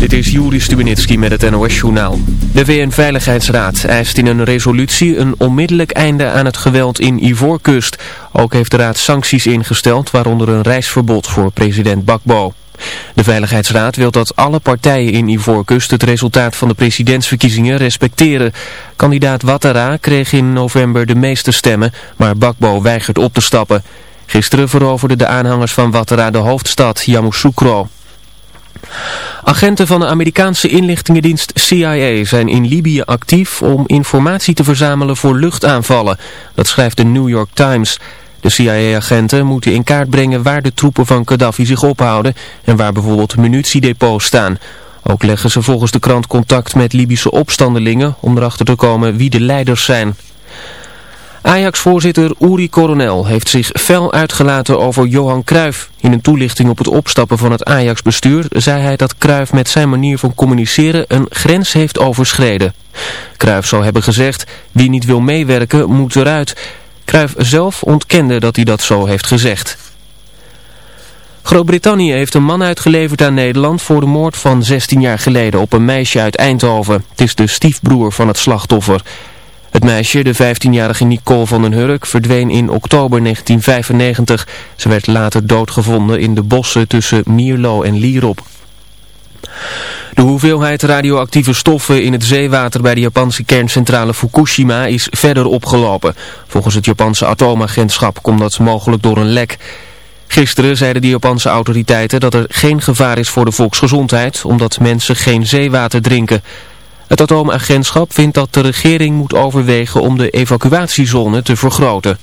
Dit is Juri Stubenitski met het NOS-journaal. De VN-veiligheidsraad eist in een resolutie een onmiddellijk einde aan het geweld in Ivoorkust. Ook heeft de raad sancties ingesteld, waaronder een reisverbod voor president Bakbo. De Veiligheidsraad wil dat alle partijen in Ivoorkust het resultaat van de presidentsverkiezingen respecteren. Kandidaat Ouattara kreeg in november de meeste stemmen, maar Bakbo weigert op te stappen. Gisteren veroverden de aanhangers van Ouattara de hoofdstad, Yamoussoukro. Agenten van de Amerikaanse inlichtingendienst CIA zijn in Libië actief om informatie te verzamelen voor luchtaanvallen. Dat schrijft de New York Times. De CIA-agenten moeten in kaart brengen waar de troepen van Gaddafi zich ophouden en waar bijvoorbeeld munitiedepots staan. Ook leggen ze volgens de krant contact met Libische opstandelingen om erachter te komen wie de leiders zijn. Ajax-voorzitter Uri Coronel heeft zich fel uitgelaten over Johan Cruijff. In een toelichting op het opstappen van het Ajax-bestuur zei hij dat Cruijff met zijn manier van communiceren een grens heeft overschreden. Cruijff zou hebben gezegd, wie niet wil meewerken moet eruit. Cruijff zelf ontkende dat hij dat zo heeft gezegd. Groot-Brittannië heeft een man uitgeleverd aan Nederland voor de moord van 16 jaar geleden op een meisje uit Eindhoven. Het is de stiefbroer van het slachtoffer. Het meisje, de 15-jarige Nicole van den Hurk, verdween in oktober 1995. Ze werd later doodgevonden in de bossen tussen Mierlo en Lierop. De hoeveelheid radioactieve stoffen in het zeewater bij de Japanse kerncentrale Fukushima is verder opgelopen. Volgens het Japanse atoomagentschap komt dat mogelijk door een lek. Gisteren zeiden de Japanse autoriteiten dat er geen gevaar is voor de volksgezondheid, omdat mensen geen zeewater drinken. Het atoomagentschap vindt dat de regering moet overwegen om de evacuatiezone te vergroten.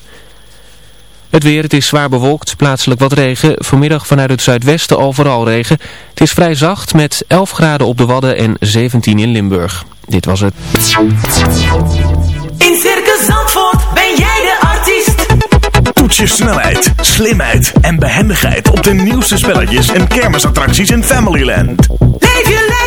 Het weer, het is zwaar bewolkt, plaatselijk wat regen. Vanmiddag vanuit het zuidwesten overal regen. Het is vrij zacht met 11 graden op de Wadden en 17 in Limburg. Dit was het. In Circus Zandvoort ben jij de artiest. Toets je snelheid, slimheid en behendigheid op de nieuwste spelletjes en kermisattracties in Familyland. Leef je lekker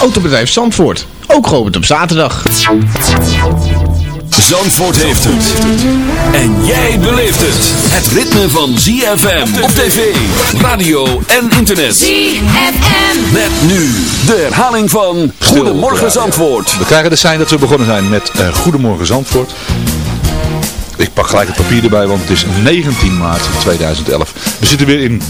Autobedrijf Zandvoort, ook geopend op zaterdag. Zandvoort heeft het. En jij beleeft het. Het ritme van ZFM op tv, radio en internet. ZFM. Met nu de herhaling van Goedemorgen Zandvoort. We krijgen de sein dat we begonnen zijn met eh, Goedemorgen Zandvoort. Ik pak gelijk het papier erbij, want het is 19 maart 2011. We zitten weer in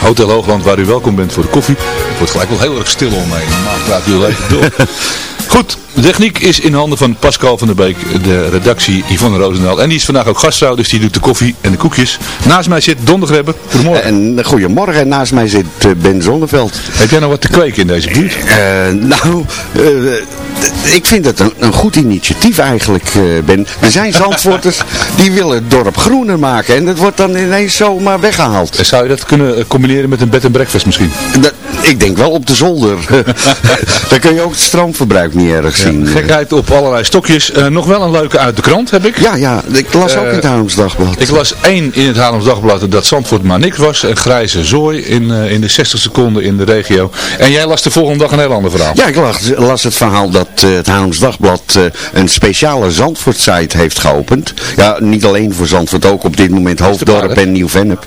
Hotel Hoogland, waar u welkom bent voor de koffie. Het wordt gelijk wel heel erg stil omheen. Normaal praat u wel even door. Goed, de techniek is in handen van Pascal van der Beek, de redactie Yvonne Roosendaal. En die is vandaag ook gastvrouw, dus die doet de koffie en de koekjes. Naast mij zit Don de Grebbe. Goedemorgen. En goedemorgen, naast mij zit eh, Ben Zonneveld. Heb jij nou wat te kweken in deze buurt? Eh, nou, eh, ik vind het een, een goed initiatief eigenlijk, eh, Ben. Er zijn Zandvoorters die willen het dorp groener maken en dat wordt dan ineens zomaar weggehaald. En Zou je dat kunnen eh, combineren met een bed en breakfast misschien? Dat, ik denk wel op de zolder. Daar kun je ook het stroomverbruik niet erg zien. Gekheid op allerlei stokjes. Eh, nog wel een leuke uit de krant heb ik. Ja, ja, ik las ook in het Eh, Haarlems Dagblad. Ik las één in het Haarlems Dagblad dat Zandvoort maar niks was. Een grijze zooi in, eh, in de 60 seconden in de regio. En jij las de volgende dag een heel ander verhaal. Ja, ik las, las het verhaal dat eh, het Haarlems Dagblad eh, een speciale Zandvoort-site heeft geopend. Ja, niet alleen voor Zandvoort, ook op dit moment Hoofddorp en Nieuw-Vennep.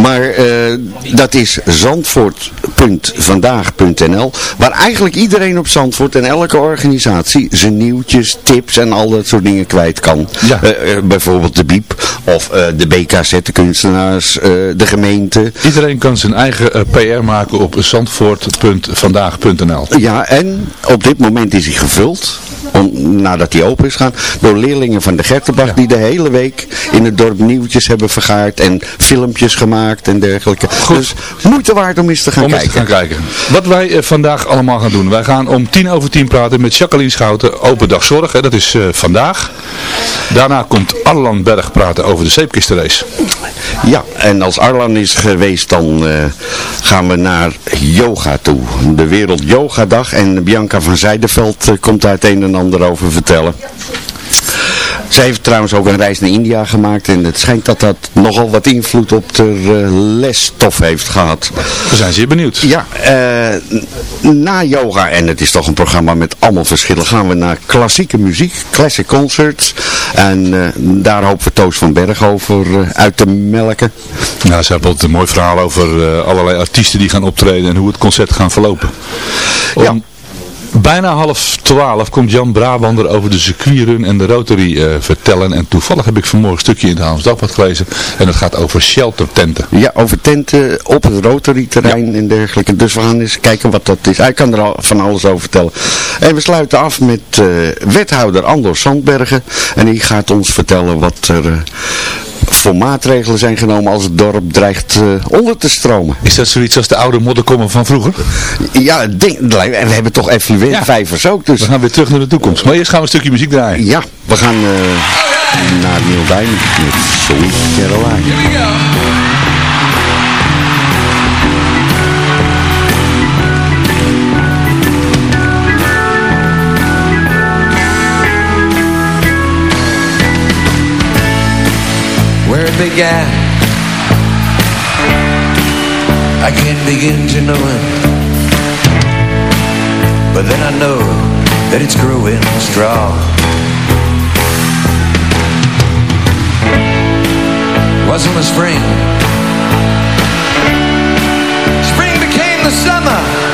Maar eh, dat is zandvoort.vandaag.nl Waar eigenlijk iedereen op Zandvoort en elke organisatie zijn nieuwtjes, tips en al dat soort dingen kwijt kan. Ja. Eh, eh, bijvoorbeeld de BIEB of eh, de BKZ, de kunstenaars, de gemeente. Iedereen kan zijn eigen PR maken op zandvoort.vandaag.nl. Ja, en op dit moment is hij gevuld, om, nadat hij open is gegaan, door leerlingen van de Gertenbach die de hele week in het dorp nieuwtjes hebben vergaard en filmpjes gemaakt en dergelijke. Dus moeite waard om eens te gaan Om eens te kijken. gaan kijken. Wat wij eh, vandaag allemaal gaan doen. Wij gaan om tien over tien praten met Jacqueline Schouten. Open dag zorg. Hè, dat is eh, vandaag. Daarna komt Arlan Berg praten over de zeepkistenrace. Ja, en als Arlan is geweest, dan eh, gaan we naar yoga toe. De Wereld Yoga Dag. En Bianca van Zijderveld eh, komt daar het een en ander over vertellen. Zij heeft trouwens ook een reis naar India gemaakt. En het schijnt dat dat nogal wat invloed op de eh, lesstof heeft gehad. We zijn zeer benieuwd. Ja, eh, na yoga, en het is toch een programma met allemaal verschillen, gaan we naar klassieke muziek, classic concerts. En eh, daar hopen we Toos van Berg over uit te melken. Nou, ze hebben altijd een mooi verhaal over allerlei artiesten die gaan optreden en hoe het concert gaan verlopen. Om Ja. Bijna half twaalf komt Jan Brabander over de circuitrun en de Rotary eh, vertellen. En toevallig heb ik vanmorgen een stukje in het Haams Dagblad gelezen. En het gaat over sheltertenten. Ja, over tenten op het Rotary-terrein en dergelijke. Dus we gaan eens kijken wat dat is. Hij kan er al van alles over vertellen. En we sluiten af met eh, wethouder Andor Sandbergen. En die gaat ons vertellen wat er eh, voor maatregelen zijn genomen als het dorp dreigt eh, onder te stromen. Is dat zoiets als de oude modderkommen van vroeger? Ja, denk, we hebben toch effluentvijvers ook. Dus We gaan weer terug naar de toekomst. Maar eerst gaan we een stukje muziek draaien. ja, we gaan eh, naar Neil Diamond met Sweet Caroline. Began. I can't begin to know it, but then I know that it's growing strong. Wasn't the spring? Spring became the summer.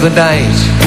The night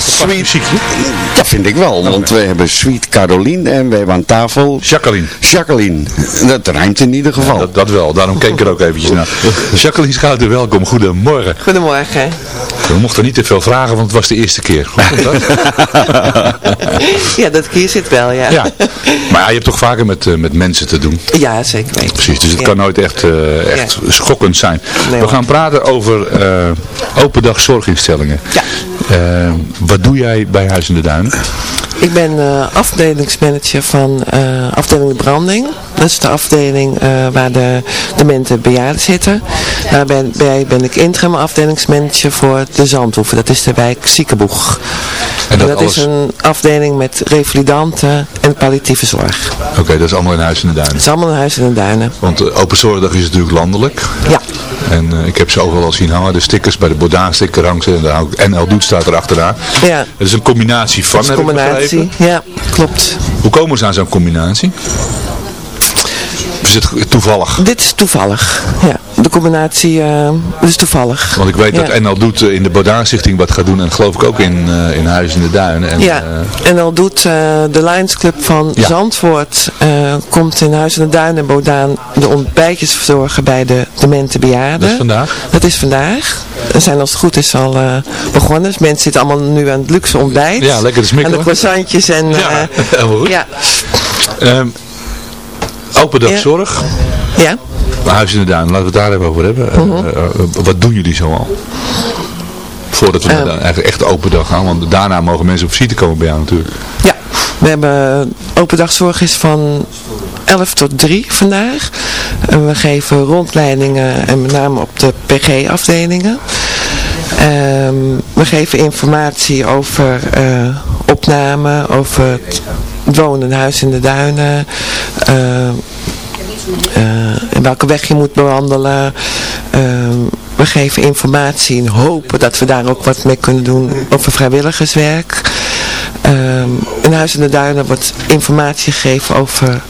Sweet. Dat vind ik wel, want we hebben Sweet Caroline en we hebben aan tafel... Jacqueline. Jacqueline. Dat rijmt in ieder geval. Dat, dat wel, daarom keek ik er ook eventjes naar. Jacqueline Schouten, welkom. Goedemorgen. Goedemorgen. We mochten niet te veel vragen, want het was de eerste keer. Dat? Ja, dat hier zit wel, ja. ja. Maar ja, je hebt toch vaker met, eh, met mensen te doen. Ja, zeker weten. Precies, dus het Ja. kan nooit echt, eh, echt schokkend zijn. Nee, We gaan praten over eh, open dag zorginstellingen. Ja. Wat doe jij bij Huis in de Duinen? Ik ben eh, afdelingsmanager van eh, afdeling de branding. Dat is de afdeling eh, waar de demente bejaarden zitten. Daarbij ben ik interim afdelingsmanager voor de Zandhoeven. Dat is de wijk Ziekenboeg. En dat dat alles- is een afdeling met revalidanten en palliatieve zorg. Oké, dat is allemaal in Huis in de Duinen. Het is allemaal een huis in de duinen. Want Open Zorgdag is natuurlijk landelijk. Ja. En ik heb ze overal al zien hangen. De stickers bij de Bodaan sticker hangen. En ook NL Doet staat er achteraan. Ja. Het is een combinatie van, Dat een ik combinatie. Ja, klopt. Hoe komen ze aan zo'n combinatie? Is het toevallig? Dit is toevallig. Ja, de combinatie eh, dit is toevallig. Want ik weet Ja. dat NL Doet eh, in de Bodaan Stichting wat gaat doen. En geloof ik ook in, eh, in Huis in de Duinen. En, Ja, eh, en al doet eh, de Lions Club van Ja. Zandvoort, eh, komt in Huis in de Duin en Bodaan de ontbijtjes verzorgen bij de demente bejaarden. dat is vandaag. Dat is vandaag. We zijn als het goed is al eh, begonnen. Dus mensen zitten allemaal nu aan het luxe ontbijt. Ja, lekker de Aan de smikkelen. croissantjes en... Ja, eh, helemaal goed. ja, Ehm, open dag zorg. ja. Huis in de Duinen, laten we het daar even over hebben. Eh, Mhm. eh, eh, wat doen jullie zoal? Voordat we naar de eigenlijk echt open dag gaan. Want daarna mogen mensen op visite komen bij jou natuurlijk. Ja, we hebben open dagzorg is van 11 tot 3 vandaag. En we geven rondleidingen en met name op de PG-afdelingen. Ehm, we geven informatie over eh, opname, over het wonen in huis in de duinen. eh, en welke weg je moet bewandelen. Ehm, we geven informatie en hopen dat we daar ook wat mee kunnen doen over vrijwilligerswerk. Ehm, in Huis in de Duinen wordt informatie gegeven over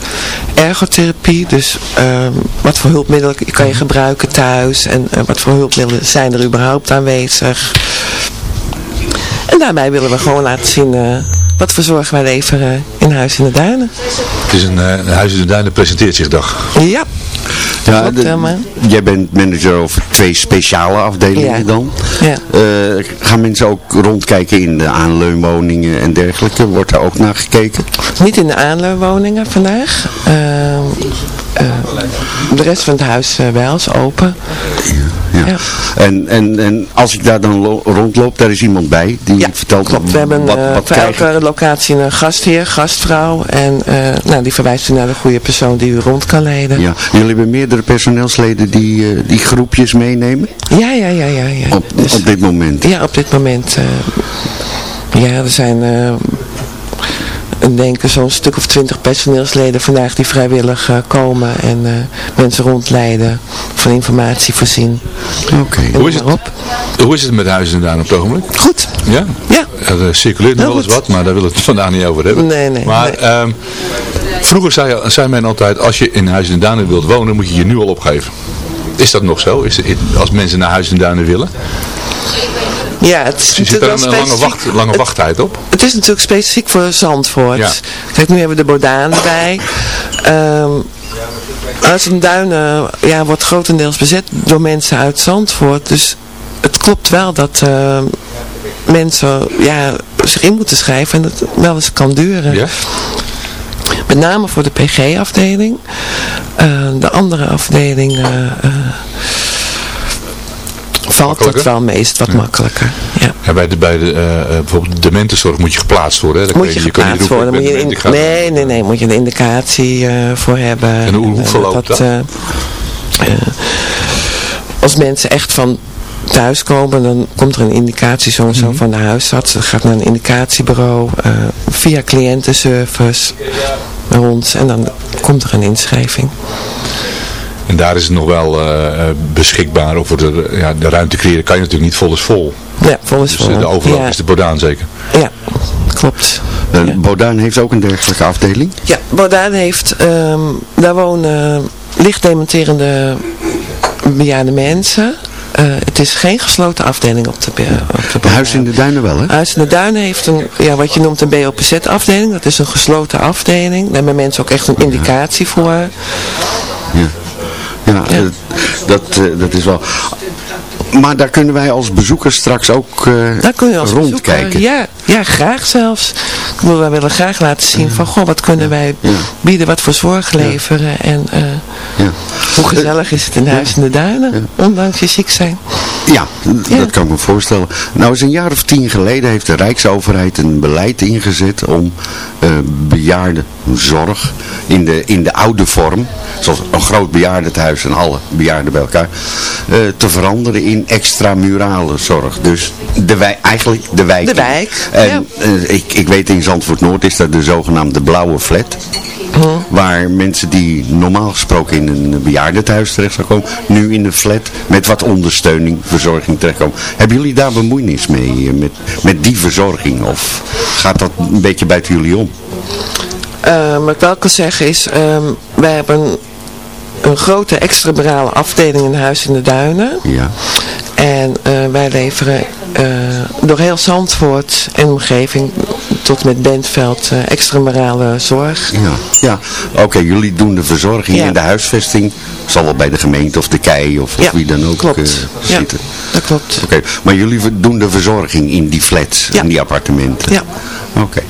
ergotherapie. Dus ehm, wat voor hulpmiddelen kan je gebruiken thuis en eh, wat voor hulpmiddelen zijn er überhaupt aanwezig. En daarbij willen we gewoon laten zien eh, wat voor zorg wij leveren in Huis in de Duinen. Het is een, eh, een Huis in de Duinen presenteert zich dag. Ja, Ja, de- jij bent manager over twee speciale afdelingen Ja. dan. Ja. Eh, gaan mensen ook rondkijken in de aanleunwoningen en dergelijke? Wordt daar ook naar gekeken? Niet in de aanleunwoningen vandaag. Ehm, eh, de rest van het huis eh, wel is open. Ja. Ja. En, en, en als ik daar dan lo- rondloop, daar is iemand bij die Ja, vertelt klopt. We hebben wat, eh, wat voor elke locatie een gastheer, gastvrouw. En eh, nou, die verwijst u naar de goede persoon die u rond kan leiden. Ja. Jullie hebben meerdere personeelsleden die, eh, die groepjes meenemen ja, ja, ja. ja, ja. op, Dus- op dit moment. Ja, op dit moment. eh, ja, er zijn eh, ik denk zo'n stuk of twintig personeelsleden vandaag die vrijwillig eh, komen en eh, mensen rondleiden, van informatie voorzien. Oké. En Hoe is het? Hoe is het met de Duinen op het ogenblik? Goed. Ja? Ja. Er eh, circuleert nog wel eens wat, maar daar willen we het vandaag niet over hebben. Nee, nee, Maar nee. ehm, vroeger zei, zei men altijd, als je in Huis in de Duinen wilt wonen, moet je je nu al opgeven. Is dat nog zo? Is het, als mensen naar Huis in de Duinen willen? Ja, het is Zit er een lange, wacht, lange het- wachttijd op? Het is natuurlijk specifiek voor Zandvoort. Ja. Kijk, nu hebben we de Bodaan erbij. Ehm in Duinen ja, wordt grotendeels bezet door mensen uit Zandvoort. Dus het klopt wel dat ehm, mensen ja, zich in moeten schrijven en dat het wel eens kan duren. Ja? Met name voor de PG-afdeling. Eh, de andere afdeling eh, valt dat wel meest wat makkelijker. Ja. Ja, bij de, bij de, eh, eh, bijvoorbeeld de dementenzorg moet je geplaatst worden. Hè? Dan Moet je je, geplaatst roepen, worden. Moet je in- nee, nee, nee. Moet je een indicatie eh, voor hebben. En hoe- hoe verloopt dat? als mensen echt van thuis komen, dan komt er een indicatie zo en zo Mhm. van de huisarts. Dat gaat naar een indicatiebureau eh, via cliëntenservice ons en dan komt er een inschrijving. En daar is het nog wel eh, eh, beschikbaar. Over de, ja, de ruimte creëren kan je natuurlijk niet vol is vol. Ja, volgens Dus eh, de overloop ja, is de Bodaan zeker. ja, klopt. Ja. Bodaan heeft ook een dergelijke afdeling. Ja, Bodaan heeft, ehm, daar wonen licht dementerende bejaarde mensen. eh, het is geen gesloten afdeling op de, op de Huis in de Duinen wel, hè? Huis in de Duinen heeft een, ja, wat je noemt een BOPZ-afdeling. Dat is een gesloten afdeling. Daar hebben mensen ook echt een indicatie voor. Ja, ja, eh, dat, eh, dat is wel... Maar daar kunnen wij als bezoekers straks ook eh, Daar kun je als rondkijken. Ja, ja, graag zelfs. Bedoel, wij willen graag laten zien van, goh, wat kunnen wij bieden, wat voor zorg leveren. En eh, Ja. hoe gezellig is het in Huis in de Duinen, ondanks je ziek zijn. Ja, dat kan ik me voorstellen. Nou, eens een jaar of tien geleden heeft de Rijksoverheid een beleid ingezet om eh bejaardenzorg in de, in de oude vorm, zoals een groot bejaardentehuis en alle bejaarden bij elkaar, eh, te veranderen in extramurale zorg. Dus de wijk, eigenlijk de wijk. De wijk, En eh, ik, ik weet in Zandvoort Noord is dat de zogenaamde blauwe flat. Waar mensen die normaal gesproken in een bejaardentehuis terecht zou komen, nu in een flat met wat ondersteuning, verzorging terechtkomen. Hebben jullie daar bemoeienis mee, eh, met, met die verzorging? Of gaat dat een beetje buiten jullie om? Eh, wat ik wel kan zeggen is, ehm, wij hebben een, grote extraburale afdeling in Huis in de Duinen. Ja. En eh, wij leveren eh, door heel Zandvoort en omgeving tot met Bentveld extramurale zorg. Ja, ja. oké, jullie doen de verzorging Ja. en de huisvesting zal wel bij de gemeente of de KEI of, of Ja, wie dan ook klopt. eh, Ja. zitten. Dat klopt. Oké, maar jullie doen de verzorging in die flats, in die appartementen? Ja. Oké.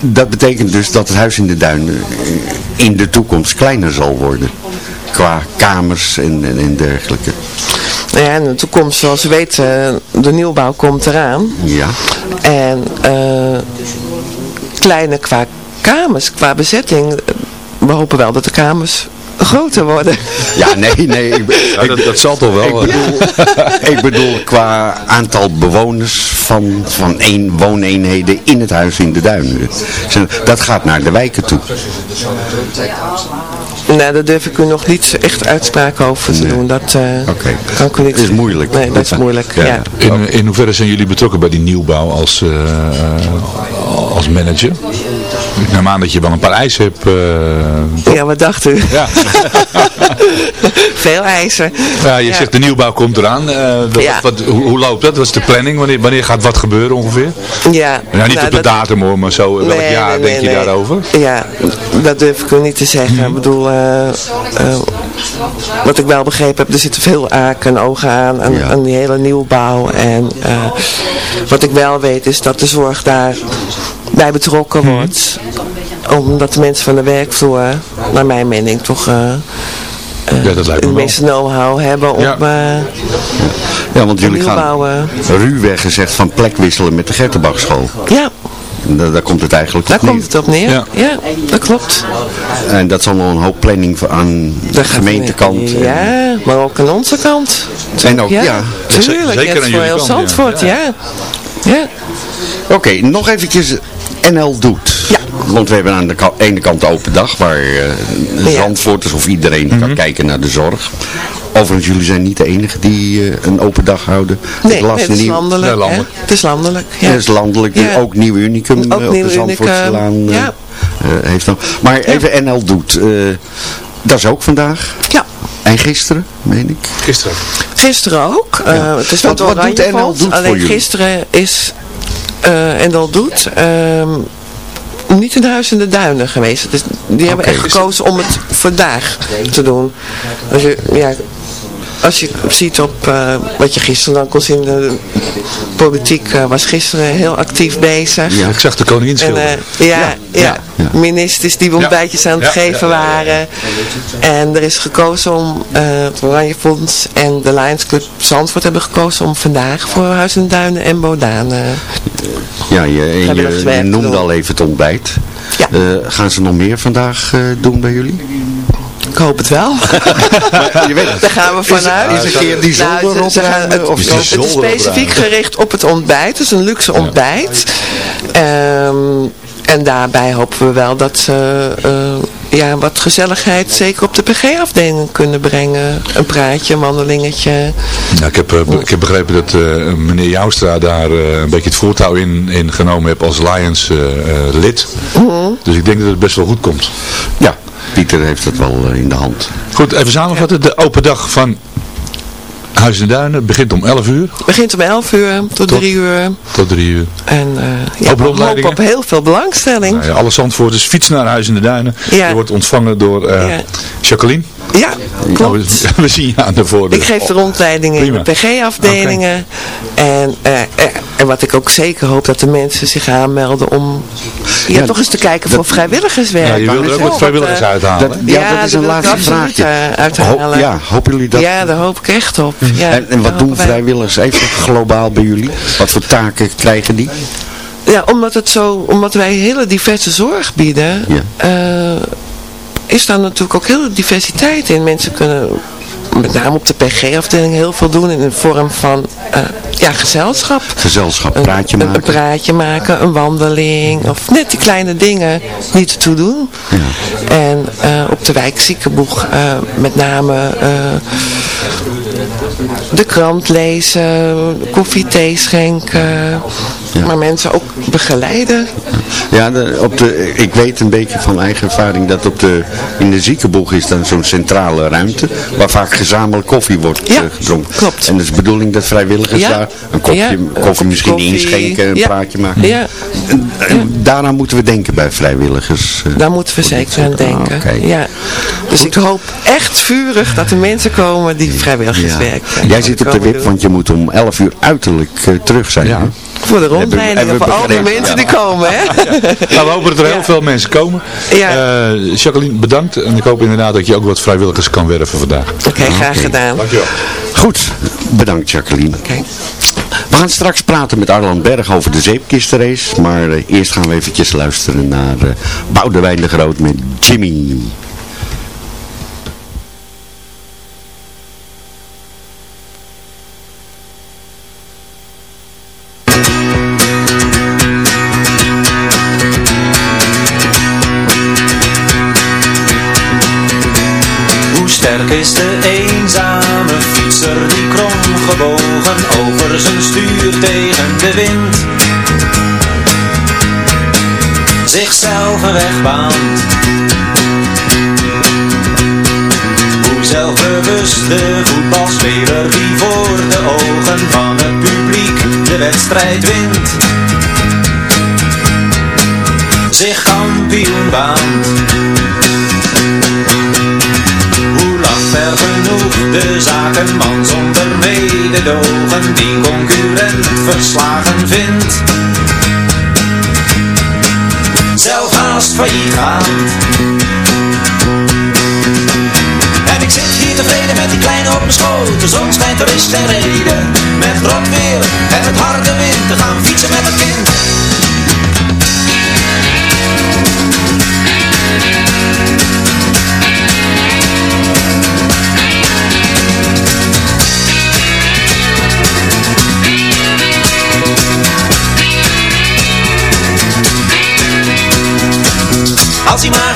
Dat betekent dus dat het huis in de duinen in de toekomst kleiner zal worden. Qua kamers en, en, en dergelijke. Nou ja, in de toekomst, zoals u weet, eh, de nieuwbouw komt eraan. Ja. En eh kleine qua kamers, qua bezetting, eh, we hopen wel dat de kamers groter worden. Ja, nee, nee. Ik, Ja, dat, dat zal toch wel. Ik bedoel, ik bedoel qua aantal bewoners van, van één wooneenheden in het huis in de duinen. Dat gaat naar de wijken toe. Nou, daar durf ik u nog niet echt uitspraken over te doen. Dat eh, Oké. kan ik u niet Dat is moeilijk. Nee, dat is moeilijk, ja. In, in hoeverre zijn jullie betrokken bij die nieuwbouw als, eh, eh, als manager? Ik neem aan dat je wel een paar eisen hebt. eh, Ja, wat dacht u? ja. Veel eisen. ja, je zegt de nieuwbouw komt eraan. Eh, wat- Ja. wat, hoe, hoe loopt dat? Wat is de planning? Wanneer, wanneer gaat wat gebeuren ongeveer? Ja, Ja, niet nou, op de dat- datum hoor, maar zo welk jaar nee, denk je daarover? Ja, dat durf ik niet te zeggen. Ik bedoel, eh, wat ik wel begrepen heb, er zitten veel aken en ogen aan, aan, aan die hele nieuwbouw. En wat ik wel weet is dat de zorg daar bij betrokken wordt. Omdat de mensen van de werkvloer, naar mijn mening, toch Ja, dat lijkt me de meeste know-how hebben om Ja. eh, Ja, want jullie gaan ruwweg gezegd van plek wisselen met de Gertenbachschool. ja, Daar, daar komt het eigenlijk daar op neer. komt het op neer. Ja. Ja, dat klopt. En dat zal nog een hoop planning aan de Daar gemeentekant. en- Ja, maar ook aan onze kant. En ook, ja. Tuurlijk, zeker aan voor heel ja. Zandvoort, ja. ja. Oké, nog eventjes NL Doet. Ja. Want we hebben aan de ene kant de open dag waar eh Ja. Zandvoorters of iedereen kan kijken naar de zorg. Overigens, jullie zijn niet de enige die eh, een open dag houden. Nee, het is nieuw- landelijk. Ja, landelijk. Het is landelijk, ja. Het is landelijk, Ja. ook Nieuw Unicum Ook eh, op Nieuw de Zandvoortselaan eh, eh, heeft dan. Maar even NL Doet. eh, dat is ook vandaag. Ja, En gisteren, meen ik. Gisteren. gisteren ook. Eh, het is Wat- wat, wat doet NL. Doet voor Alleen jullie? gisteren is uh, NL Doet ehm, niet in Huis in de Duinen geweest. Is, die hebben echt gekozen om het vandaag te doen. Als je, ja, als je ziet op eh, wat je gisteren dan kon zien, de politiek eh, was gisteren heel actief bezig. Ja, ik zag de koningin En, schilderen. eh, ja, ja, ja. ministers die ontbijtjes aan het geven waren. En er is gekozen om, het Oranje Fonds en de Lions Club Zandvoort hebben gekozen om vandaag voor Huis en Duinen en Bodaan. eh, Ja, je, en je, noemde al even het ontbijt. Ja. Gaan ze nog meer vandaag doen bij jullie? Ik hoop het wel. je weet, Daar gaan we vanuit. Is, is een keer die Nou, zolder ze- ze gaan- het, Of Is het is specifiek gericht op het ontbijt. Het is een luxe ontbijt. Ehm, en daarbij hopen we wel dat ze eh, ja, wat gezelligheid zeker op de PG-afdeling kunnen brengen. Een praatje, een wandelingetje. Ja, ik, heb, eh, ik heb begrepen dat eh, meneer Joustra daar eh, een beetje het voortouw in, in genomen heeft als Lions eh, eh, lid. Mhm. Dus ik denk dat het best wel goed komt. Ja, Pieter heeft het wel in de hand. Goed, even samenvatten. De open dag van Huis in de Duinen begint om 11 uur begint om 11 uur tot, Tot? 3 uur. tot 3 uur. En uh, ja, Hoop rondleidingen? hopen op heel veel belangstelling. Nou ja, alle Zandvoorters fietsen naar Huis in de Duinen. Ja. Je wordt ontvangen door eh, Ja. Jacqueline. Ja, Nou, klopt. we, we zien je aan de voordeur. Ik geef de rondleidingen in de PG-afdelingen. En, eh, en wat ik ook zeker hoop, dat de mensen zich aanmelden om ja, Ja, toch eens te kijken voor vrijwilligerswerk. Ja, je wilt er ook wat vrijwilligers uithalen. Dat, ja, Ja, dat is een laatste vraagje. eh, uithalen. Ja, hopen jullie dat? Ja, daar hoop ik echt op. Ja, en, wat doen vrijwilligers even globaal bij jullie? Wat voor taken krijgen die? Ja, omdat, het zo, omdat wij hele diverse zorg bieden, Ja. eh, is daar natuurlijk ook heel diversiteit in. Mensen kunnen met name op de PG-afdeling heel veel doen in de vorm van eh, ja, gezelschap. Gezelschap, Een- praatje een, een, maken. praatje maken, een wandeling of net die kleine dingen die ertoe doen. En eh, op de wijkziekenboeg eh, met name de krant lezen, koffie, thee schenken, maar mensen ook begeleiden. Ja, de, op de, ik weet een beetje van eigen ervaring dat op de, in de ziekenboeg is dan zo'n centrale ruimte waar vaak gezamenlijk koffie wordt Ja, eh, gedronken. klopt. En het is de bedoeling dat vrijwilligers Ja, daar een kopje koffie misschien koffie. inschenken, een praatje maken. ja. En, en daaraan moeten we denken bij vrijwilligers. eh. Daar moeten we zeker aan ah, denken. oké. Ja. Dus ik hoop echt vurig dat er mensen komen die vrijwilligerswerk Ja. Jij zit op de wip, want je moet om 11 uur uiterlijk eh, terug zijn. Ja. Voor de we voor al die mensen die komen. Hè? Nou, we hopen dat er heel veel mensen komen. Ja. Eh, Jacqueline, bedankt. En ik hoop inderdaad dat je ook wat vrijwilligers kan werven vandaag. Oké, graag gedaan. Dankjewel. Goed, bedankt Jacqueline. Oké. We gaan straks praten met Arland Berg over de zeepkistenrace. Maar eh, eerst gaan we eventjes luisteren naar eh Boudewijn de Groot met Jimmy. Die concurrent verslagen vindt? Zelf haast failliet gaat. En ik zit hier tevreden met die kleine op mijn schoot. De zon reden. Met rot en het harde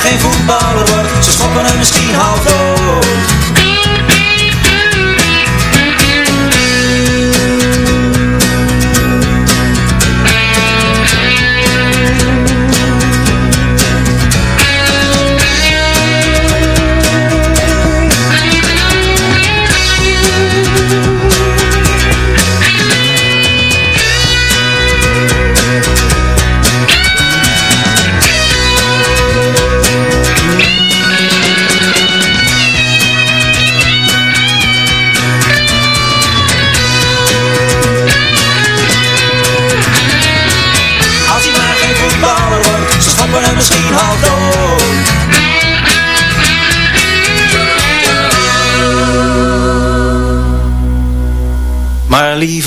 geen voetballer wordt, ze schoppen hem misschien half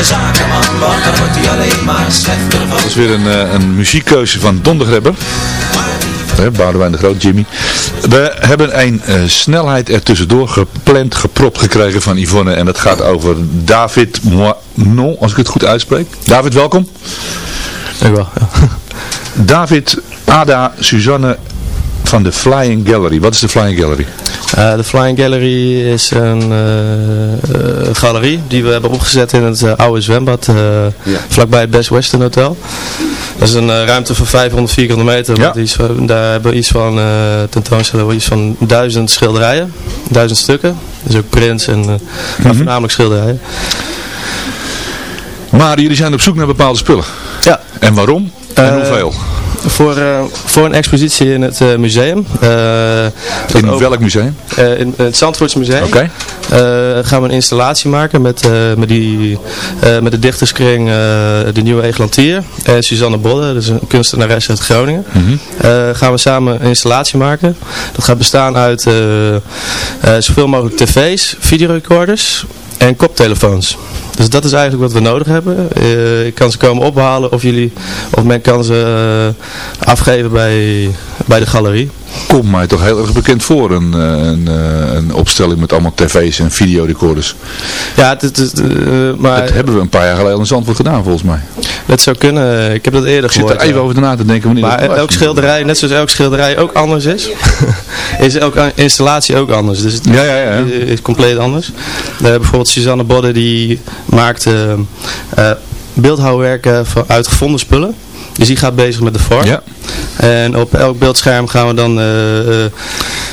De zakenman, want daar wordt hij alleen maar slechter van. Dat is weer een, eh, een muziekkeuze van Don de Grebber. Hè, Boudewijn de Groot, Jimmy. We hebben een eh, snelheid er tussendoor gepland, gepropt gekregen van Yvonne. En dat gaat over David Moinon, als ik het goed uitspreek. David, welkom. Dank wel. David, Ada, Suzanne van de Flying Gallery. Wat is de Flying Gallery? Eh, de Flying Gallery is een eh, eh, galerie die we hebben opgezet in het oude zwembad, vlakbij het Best Western Hotel. Dat is een ruimte van 500 vierkante meter. Ja. Iets daar hebben we iets van, tentoonstellen we iets van duizend schilderijen, duizend stukken. Dus ook prints en maar voornamelijk schilderijen. Maar jullie zijn op zoek naar bepaalde spullen. Ja. En waarom? En hoeveel? Voor, eh, voor een expositie in het eh, museum. eh, In ook- welk museum? in het Zandvoorts Museum. Oké. Gaan we een installatie maken met, met, die, met de dichterskring De Nieuwe Eglantier en Suzanne Bodde, dus een kunstenares uit Groningen. Mhm. Gaan we samen een installatie maken. Dat gaat bestaan uit zoveel mogelijk tv's, videorecorders en koptelefoons. Dus dat is eigenlijk wat we nodig hebben. Eh, ik kan ze komen ophalen of, jullie, of men kan ze eh, afgeven bij, bij de galerie. Komt mij toch heel erg bekend voor, een, eh, een, eh, een opstelling met allemaal tv's en videorecorders. Ja, het, het, het, eh, maar Dat hebben we een paar jaar geleden in Zandvoort gedaan volgens mij. dat zou kunnen. Ik heb dat eerder Ik zit gehoord. er even ja. over na te denken wanneer Maar elk schilderij, net zoals elk schilderij ook anders is, is elke installatie ook anders. Dus het Ja, ja, ja. is compleet anders. Bijvoorbeeld Suzanne Bodde die maakt eh, beeldhouwwerken van, uit gevonden spullen. Dus die gaat bezig met de vorm. Ja. En op elk beeldscherm gaan we dan eh, eh,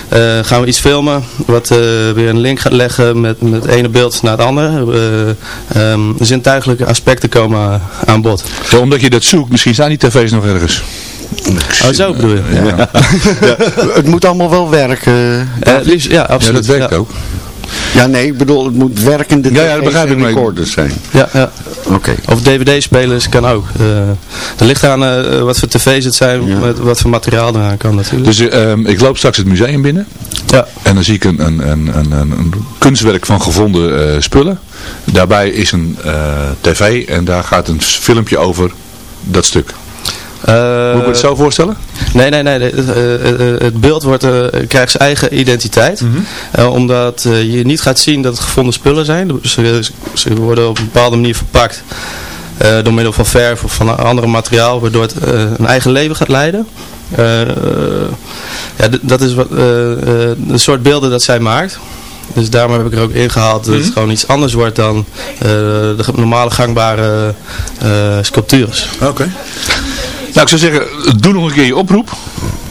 eh, gaan we iets filmen. Wat eh, weer een link gaat leggen met, met het ene beeld naar het andere. Eh, ehm, zintuigelijke aspecten komen aan bod. Ja, omdat je dat zoekt, misschien staan die tv's nog ergens. Oh, zo bedoel je? Ja, Het moet allemaal wel werken. Liefst, ja, ja absoluut. dat werkt ja. ook. Ja, nee, ik bedoel, het moet werkende Ja, ja, dat begrijp ik, recorders zijn. Ja, ja. Oké. Of dvd-spelers kan ook. Eh er ligt aan eh, wat voor tv's het zijn, met wat voor materiaal eraan kan natuurlijk. Dus eh, ehm, ik loop straks het museum binnen. ja. En dan zie ik een, een, een, een, een- een kunstwerk van gevonden eh, spullen. Daarbij is een eh, tv en daar gaat een filmpje over dat stuk. Eh, Moet ik me het zo voorstellen? Nee, nee, nee. Het, eh, eh, het beeld wordt, krijgt zijn eigen identiteit. Mhm. Omdat je niet gaat zien dat het gevonden spullen zijn. Ze, ze worden op een bepaalde manier verpakt. door middel van verf of van andere materiaal. Waardoor het een eigen leven gaat leiden. Eh, ja, dat is wat, de soort beelden dat zij maakt. Dus daarom heb ik er ook ingehaald dat Mhm. het gewoon iets anders wordt dan de normale gangbare sculptures. Oké. Nou, ik zou zeggen, doe nog een keer je oproep.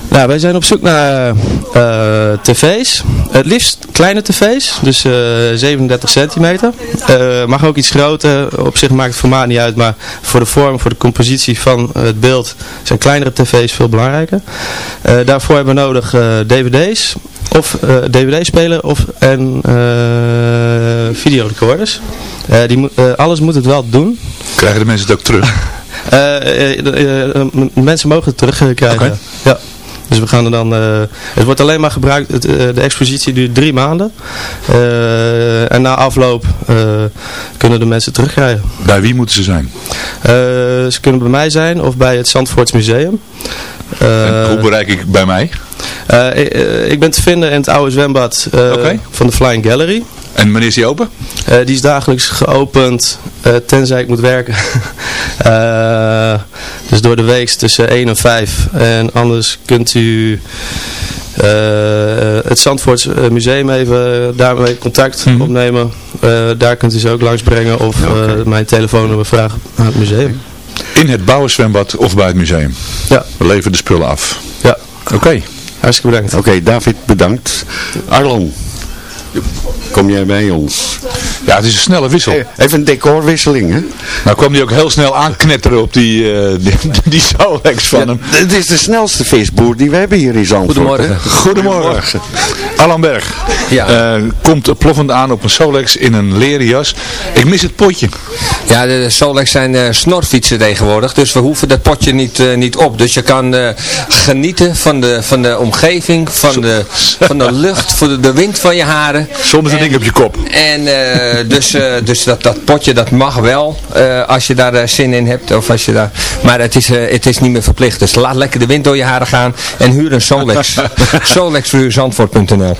Nou, wij zijn op zoek naar eh, tv's. Het liefst kleine tv's, dus eh, 37 centimeter. Eh, mag ook iets groter, op zich maakt het formaat niet uit, maar voor de vorm, voor de compositie van het beeld zijn kleinere tv's veel belangrijker. Eh, daarvoor hebben we nodig eh, dvd's, of eh dvd-speler of en eh videorecorders. Eh, die moet- eh, alles moet het wel doen. Krijgen de mensen het ook terug? Eh, eh, eh, mensen mogen het terugkrijgen. Ja. Dus we gaan er dan, het wordt alleen maar gebruikt, het, de expositie duurt drie maanden. En na afloop kunnen de mensen terugkrijgen. Bij wie moeten ze zijn? Ze kunnen bij mij zijn of bij het Zandvoorts Museum. En hoe bereik ik bij mij? ik- ik ben te vinden in het oude zwembad van de Flying Gallery. En wanneer is die open? Eh, die is dagelijks geopend, eh, tenzij ik moet werken. Eh, dus door de week tussen 1 en 5. En anders kunt u eh, het Zandvoorts Museum even daarmee contact Mhm. opnemen. Eh, daar kunt u ze ook langsbrengen of eh, mijn telefoonnummer vragen aan het museum. In het Bouwenswembad of bij het museum? Ja. We leveren de spullen af. Ja, Oké. hartstikke bedankt. Oké, David, bedankt. Arlon, kom jij bij ons? Ja, het is een snelle wissel. Even een decorwisseling, hè? Nou kwam die ook heel snel aanknetteren op die, eh die, die Solex van hem. Het is de snelste visboer die we hebben hier in Zandvoort. Goedemorgen. hè? Goedemorgen. Alan Berg Ja. eh, komt ploffend aan op een Solex in een leren jas. Ik mis het potje. Ja, de Solex zijn eh, snorfietsen tegenwoordig, dus we hoeven dat potje niet, eh, niet op. Dus je kan eh, genieten van de, van de omgeving, van de, van de lucht, van de, de wind van je haren. Zonder een ding op je kop. En eh, dus, eh, dus dat, dat potje dat mag wel, eh, als je daar zin in hebt. Of als je daar, maar het is, het is niet meer verplicht. Dus laat lekker de wind door je haren gaan en huur een Solex. Solexverhuurzandvoort.nl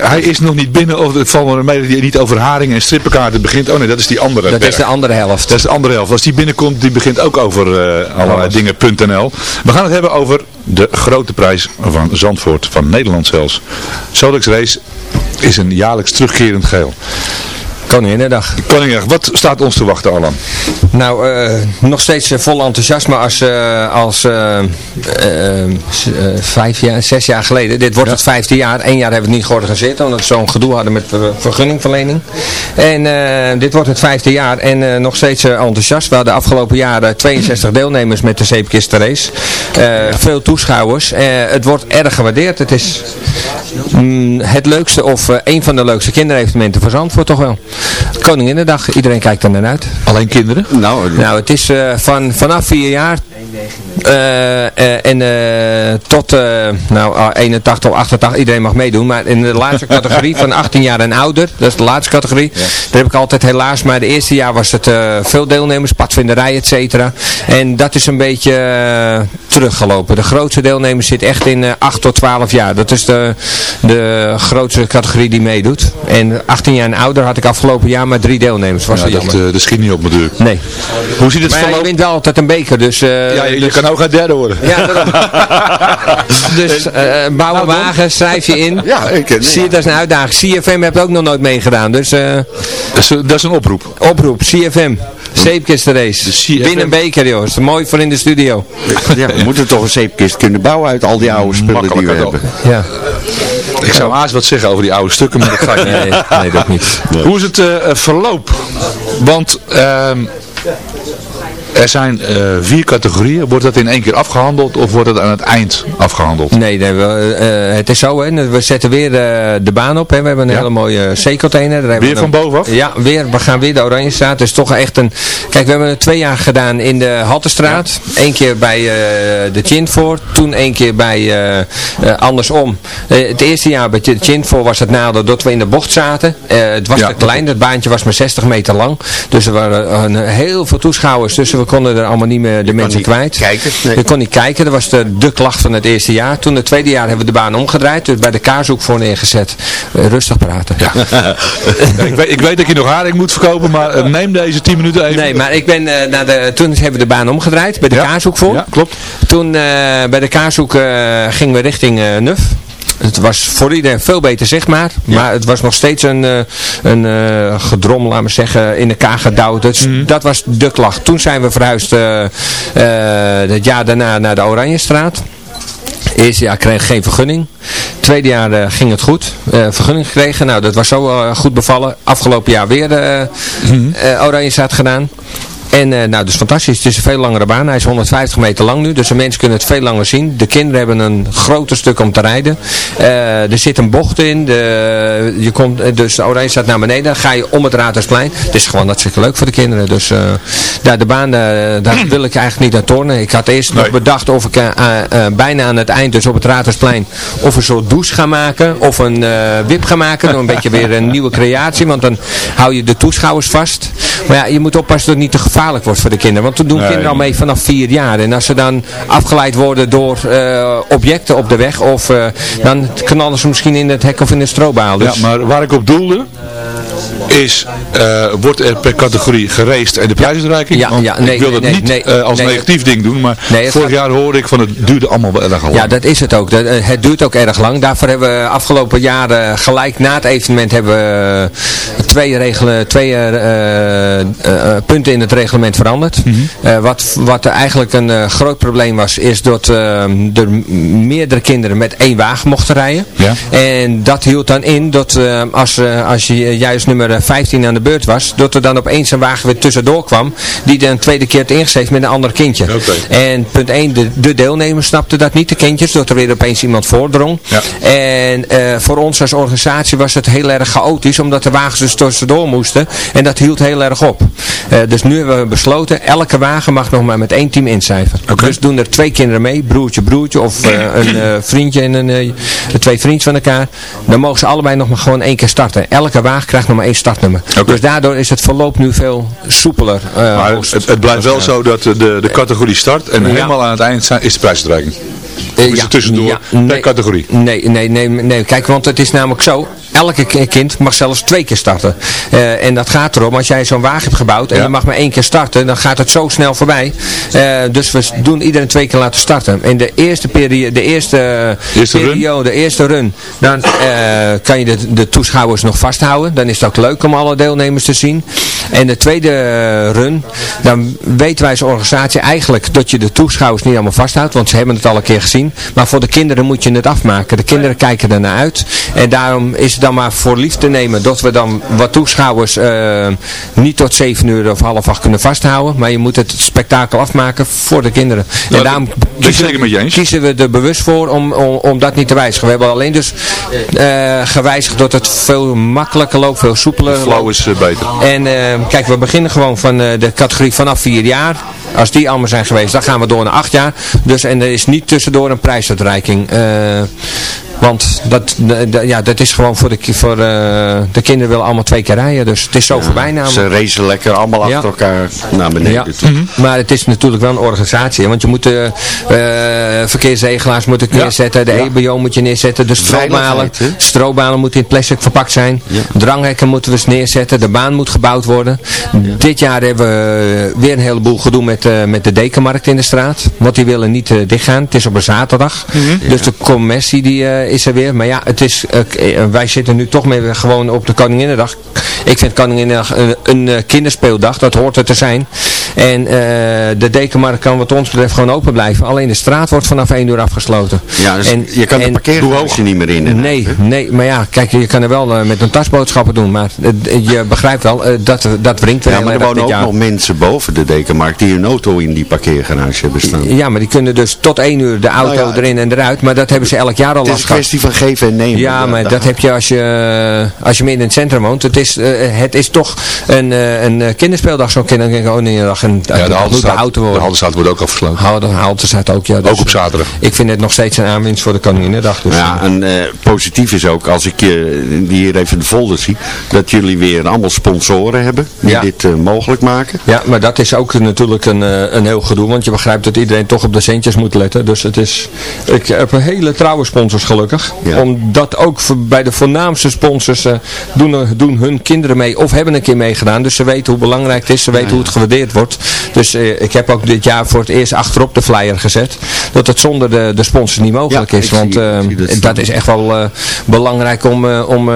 Hij is nog niet binnen, of het valt me mee dat hij niet over haring en strippenkaarten begint. Oh nee, dat is die andere. Dat is de andere helft. Dat is de andere helft. Als die binnenkomt, die begint ook over eh, allerlei dingen.nl. We gaan het hebben over de grote prijs van Zandvoort, van Nederland zelfs. Solex Race is een jaarlijks terugkerend geheel. Koninginnedag. Koninginnedag, wat staat ons te wachten, Alan? Nou, eh, nog steeds eh, vol enthousiasme als, eh, als vijf jaar, zes jaar geleden. Dit wordt het vijfde jaar. Eén jaar hebben we het niet georganiseerd, omdat we zo'n gedoe hadden met ver- vergunningverlening. En dit wordt het vijfde jaar en nog steeds enthousiast. We hadden afgelopen jaar eh, 62 deelnemers met de zeepkisten race. Veel toeschouwers. Het wordt erg gewaardeerd. Het is mm, het leukste of een van de leukste kinderevenementen van Zandvoort toch wel. Koninginnedag, iedereen kijkt er naar uit. Alleen kinderen? Nou, Nou, het is eh, van, vanaf vier jaar eh, eh, en eh, tot nou, ah, 81 of 88, iedereen mag meedoen. Maar in de laatste categorie van 18 jaar en ouder, dat is de laatste categorie. Daar heb ik altijd helaas, maar de eerste jaar was het veel deelnemers, padvinderij, et cetera. En dat is een beetje teruggelopen. De grootste deelnemers zit echt in eh 8 tot 12 jaar. Dat is de, de grootste categorie die meedoet. En 18 jaar en ouder had ik afgelopen jaar maar drie deelnemers. Was Ja, dat, dat schiet niet op natuurlijk. Nee. Hoe ziet het Maar ja, je verloop? wint wel altijd een beker, dus... Ja, je, je dus- kan ook uit derde worden. Ja, dus eh bouw een wagen, schrijf je in. Ja, ik ken Zie het als een uitdaging. CFM hebt ook nog nooit meegedaan, dus eh, Dat is, dat is een oproep. oproep, CFM. Zeepkistenrace. Win een beker, joh. Is mooi voor in de studio. ja, we moeten toch een zeepkist kunnen bouwen uit al die oude spullen die we hebben. Ja. Ik zou haast wat zeggen over die oude stukken, maar dat ga ik niet. Nee, nee, dat niet. Hoe is het eh, verloop? Want ehm, er zijn eh, vier categorieën. Wordt dat in één keer afgehandeld of wordt het aan het eind afgehandeld? Nee, nee we, eh, het is zo, hè. we zetten weer eh, de baan op. Hè. We hebben een Ja. hele mooie C-container. Weer we van bovenaf? Ja, weer, we gaan weer de Oranjestraat. Dus toch echt een... Kijk, we hebben het twee jaar gedaan in de Haltestraat. Eén keer bij de Chinvoort. Toen één keer bij andersom. Het eerste jaar bij de Chinvoort was het nadeel dat we in de bocht zaten. Het was Ja. te klein. Het baantje was maar 60 meter lang. Dus er waren heel veel toeschouwers. Dus we konden er allemaal niet meer de mensen niet kwijt. kijken, nee. Je kon niet kijken. Dat was de, de klacht van het eerste jaar. Toen het tweede jaar hebben we de baan omgedraaid. Dus bij de kaashoek voor neergezet. Eh, rustig praten. Ja, ik, weet, ik weet dat je nog haring moet verkopen, maar eh, neem deze 10 minuten even. Nee, maar ik ben eh, naar de, toen hebben we de baan omgedraaid bij de Ja. kaashoek voor. Ja, klopt. Toen eh, bij de kaashoek gingen we richting eh, Nuf. Het was voor iedereen veel beter zichtbaar. Maar het was nog steeds een, eh, een eh, gedrom, laten we zeggen, in elkaar gedouwd. Dus Mhm. Dat was de klacht. Toen zijn we verhuisd eh, het jaar daarna naar de Oranjestraat. Eerste jaar kreeg ik geen vergunning. Tweede jaar ging het goed. Vergunning gekregen. Nou, dat was zo goed bevallen. Afgelopen jaar weer eh eh, Oranjestraat gedaan. En nou, dus fantastisch. Het is een veel langere baan. Hij is 150 meter lang nu. Dus de mensen kunnen het veel langer zien. De kinderen hebben een groter stuk om te rijden. Eh, er zit een bocht in. De, je komt, eh, dus de oranje staat naar beneden. Dan ga je om het Raadhuisplein. Het is gewoon hartstikke leuk voor de kinderen. Dus eh, daar de baan, daar wil ik eigenlijk niet aan tornen. Ik had eerst nog bedacht of ik bijna aan het eind, dus op het Raadhuisplein, of een soort douche ga maken. Of een wip ga maken. Door een beetje weer een nieuwe creatie. Want dan hou je de toeschouwers vast. Maar ja, je moet oppassen dat het niet te gevaarlijk wordt voor de kinderen. Want toen doen Nee. kinderen al mee vanaf vier jaar. En als ze dan afgeleid worden door objecten op de weg. Of dan knallen ze misschien in het hek of in de strobaal. Dus, Ja, maar waar ik op doelde is, eh, wordt er per categorie gereest en de prijsuitreiking? Ja, ja, nee, ik wil dat nee, niet nee, eh, als negatief ding doen, maar het vorig gaat- jaar hoorde ik van het duurde allemaal wel erg lang. Ja, dat is het ook. Dat, eh, het duurt ook erg lang. Daarvoor hebben we afgelopen jaren gelijk na het evenement hebben we twee, regelen, twee punten in het reglement veranderd. Eh, wat, wat er eigenlijk een groot probleem was, is dat er meerdere kinderen met één wagen mochten rijden. Ja. En dat hield dan in dat eh, als, eh, als je juist nummer uh, 15 aan de beurt was, dat er dan opeens een wagen weer tussendoor kwam, die dan een tweede keer het ingeschreven met een ander kindje. En punt 1, de, de deelnemers snapten dat niet, de kindjes, dat er weer opeens iemand voordrong. Ja. En voor ons als organisatie was het heel erg chaotisch, omdat de wagens dus tussendoor moesten. En dat hield heel erg op. Uh, dus nu hebben we besloten, elke wagen mag nog maar met één team incijferen. Dus doen er twee kinderen mee, broertje, broertje, of uh, een uh, vriendje en een, twee vriendjes van elkaar. Dan mogen ze allebei nog maar gewoon één keer starten. Elke wagen krijgt nog maar één startnummer. Dus daardoor is het verloop nu veel soepeler. Uh, Maar het, het blijft wel zo dat de, de categorie start en Ja. helemaal aan het eind is de prijsuitreiking. Of is ja, het tussendoor ja, per categorie? Nee, nee, nee, nee. Kijk, want het is namelijk zo. Elke ki- kind mag zelfs twee keer starten. Eh, en dat gaat erom, als jij zo'n wagen hebt gebouwd en Ja. je mag maar één keer starten, dan gaat het zo snel voorbij. Eh, dus we doen iedereen twee keer laten starten. In de eerste periode, de eerste, periode, de eerste run, dan eh, kan je de, de toeschouwers nog vasthouden. Dan is het ook leuk om alle deelnemers te zien. En de tweede run, dan weten wij als organisatie eigenlijk dat je de toeschouwers niet allemaal vasthoudt, want ze hebben het al een keer gezien. Maar voor de kinderen moet je het afmaken. De kinderen kijken er naar uit. En daarom is het dan maar voor lief te nemen dat we dan wat toeschouwers eh, niet tot 7 uur of half acht kunnen vasthouden. Maar je moet het spektakel afmaken voor de kinderen. Nou, en daarom kiezen, zeker met je eens. kiezen we er bewust voor om, om, om dat niet te wijzigen. We hebben alleen dus eh, gewijzigd dat het veel makkelijker loopt, veel soepeler De flow is eh, beter. en kijk, we beginnen gewoon van de categorie vanaf vier jaar. Als die allemaal zijn geweest, dan gaan we door naar acht jaar. Dus, en er is niet tussendoor een prijsuitreiking. Eh, want dat, ja, dat is gewoon voor, de, voor eh, de kinderen willen allemaal twee keer rijden. Dus het is zo voorbij namelijk. Ze racen lekker allemaal achter Ja. elkaar naar beneden Ja, toe. maar het is natuurlijk wel een organisatie. Want je moet de eh, verkeersregelaars moet ik neerzetten. De EBO moet je neerzetten. De hè? strobalen moeten in plastic verpakt zijn. Dranghekken moeten we eens neerzetten. De baan moet gebouwd worden. Dit jaar hebben we weer een heleboel gedoe met, eh, met de dekenmarkt in de straat. Want die willen niet eh, dichtgaan. Het is op een zaterdag. Dus de commissie die, eh, is er weer. Maar ja, het is, eh, eh, wij zitten nu toch meer gewoon op de Koninginnedag. Ik vind Koninginnedag een, een eh, kinderspeeldag. Dat hoort er te zijn. En eh, de dekenmarkt kan wat ons betreft gewoon open blijven. Alleen de straat wordt vanaf 1 uur afgesloten. Ja, dus je kan de parkeergarage niet meer in. en Nee, nee, maar ja, kijk, je kan er wel met een tasboodschappen doen. Maar je begrijpt wel, dat, dat wringt wel Ja, heel maar er wonen ook jaar. nog mensen boven de dekenmarkt die hun auto in die parkeergarage hebben staan. Ja, maar die kunnen dus tot 1 uur de auto Nou ja, erin en eruit. Maar dat hebben ze elk jaar al Het kwestie van geven en nemen. Ja, maar dat heb je als je, als je midden in het centrum woont. Het is, eh, het is toch een, eh, een eh, kinderspeeldag, zo'n kinderdag. En Ja, de de worden. Haldenstraat wordt ook afgesloten. Houden, haalt staat ook, ja. Dus, Ook op eh, zaterdag. Ik vind het nog steeds een aanwinst voor de Koninginnedag. Dus, Ja, en eh, positief is ook, als ik je die hier even de folder zie, dat jullie weer allemaal sponsoren hebben die Ja. dit eh, mogelijk maken. Ja, maar dat is ook natuurlijk een, eh, een heel gedoe, want je begrijpt dat iedereen toch op de centjes moet letten. Dus het is, ik heb een hele trouwe sponsors gelukkig. Ja. Omdat ook bij de voornaamste sponsors eh, doen, er- doen hun kinderen mee of hebben een keer meegedaan. Dus ze weten hoe belangrijk het is, ze weten hoe het gewaardeerd wordt. Dus eh, ik heb ook dit jaar voor het eerst achterop de flyer gezet. Dat het zonder de, de sponsors niet mogelijk is. Want zie- eh, dat dat, is echt wel belangrijk om, om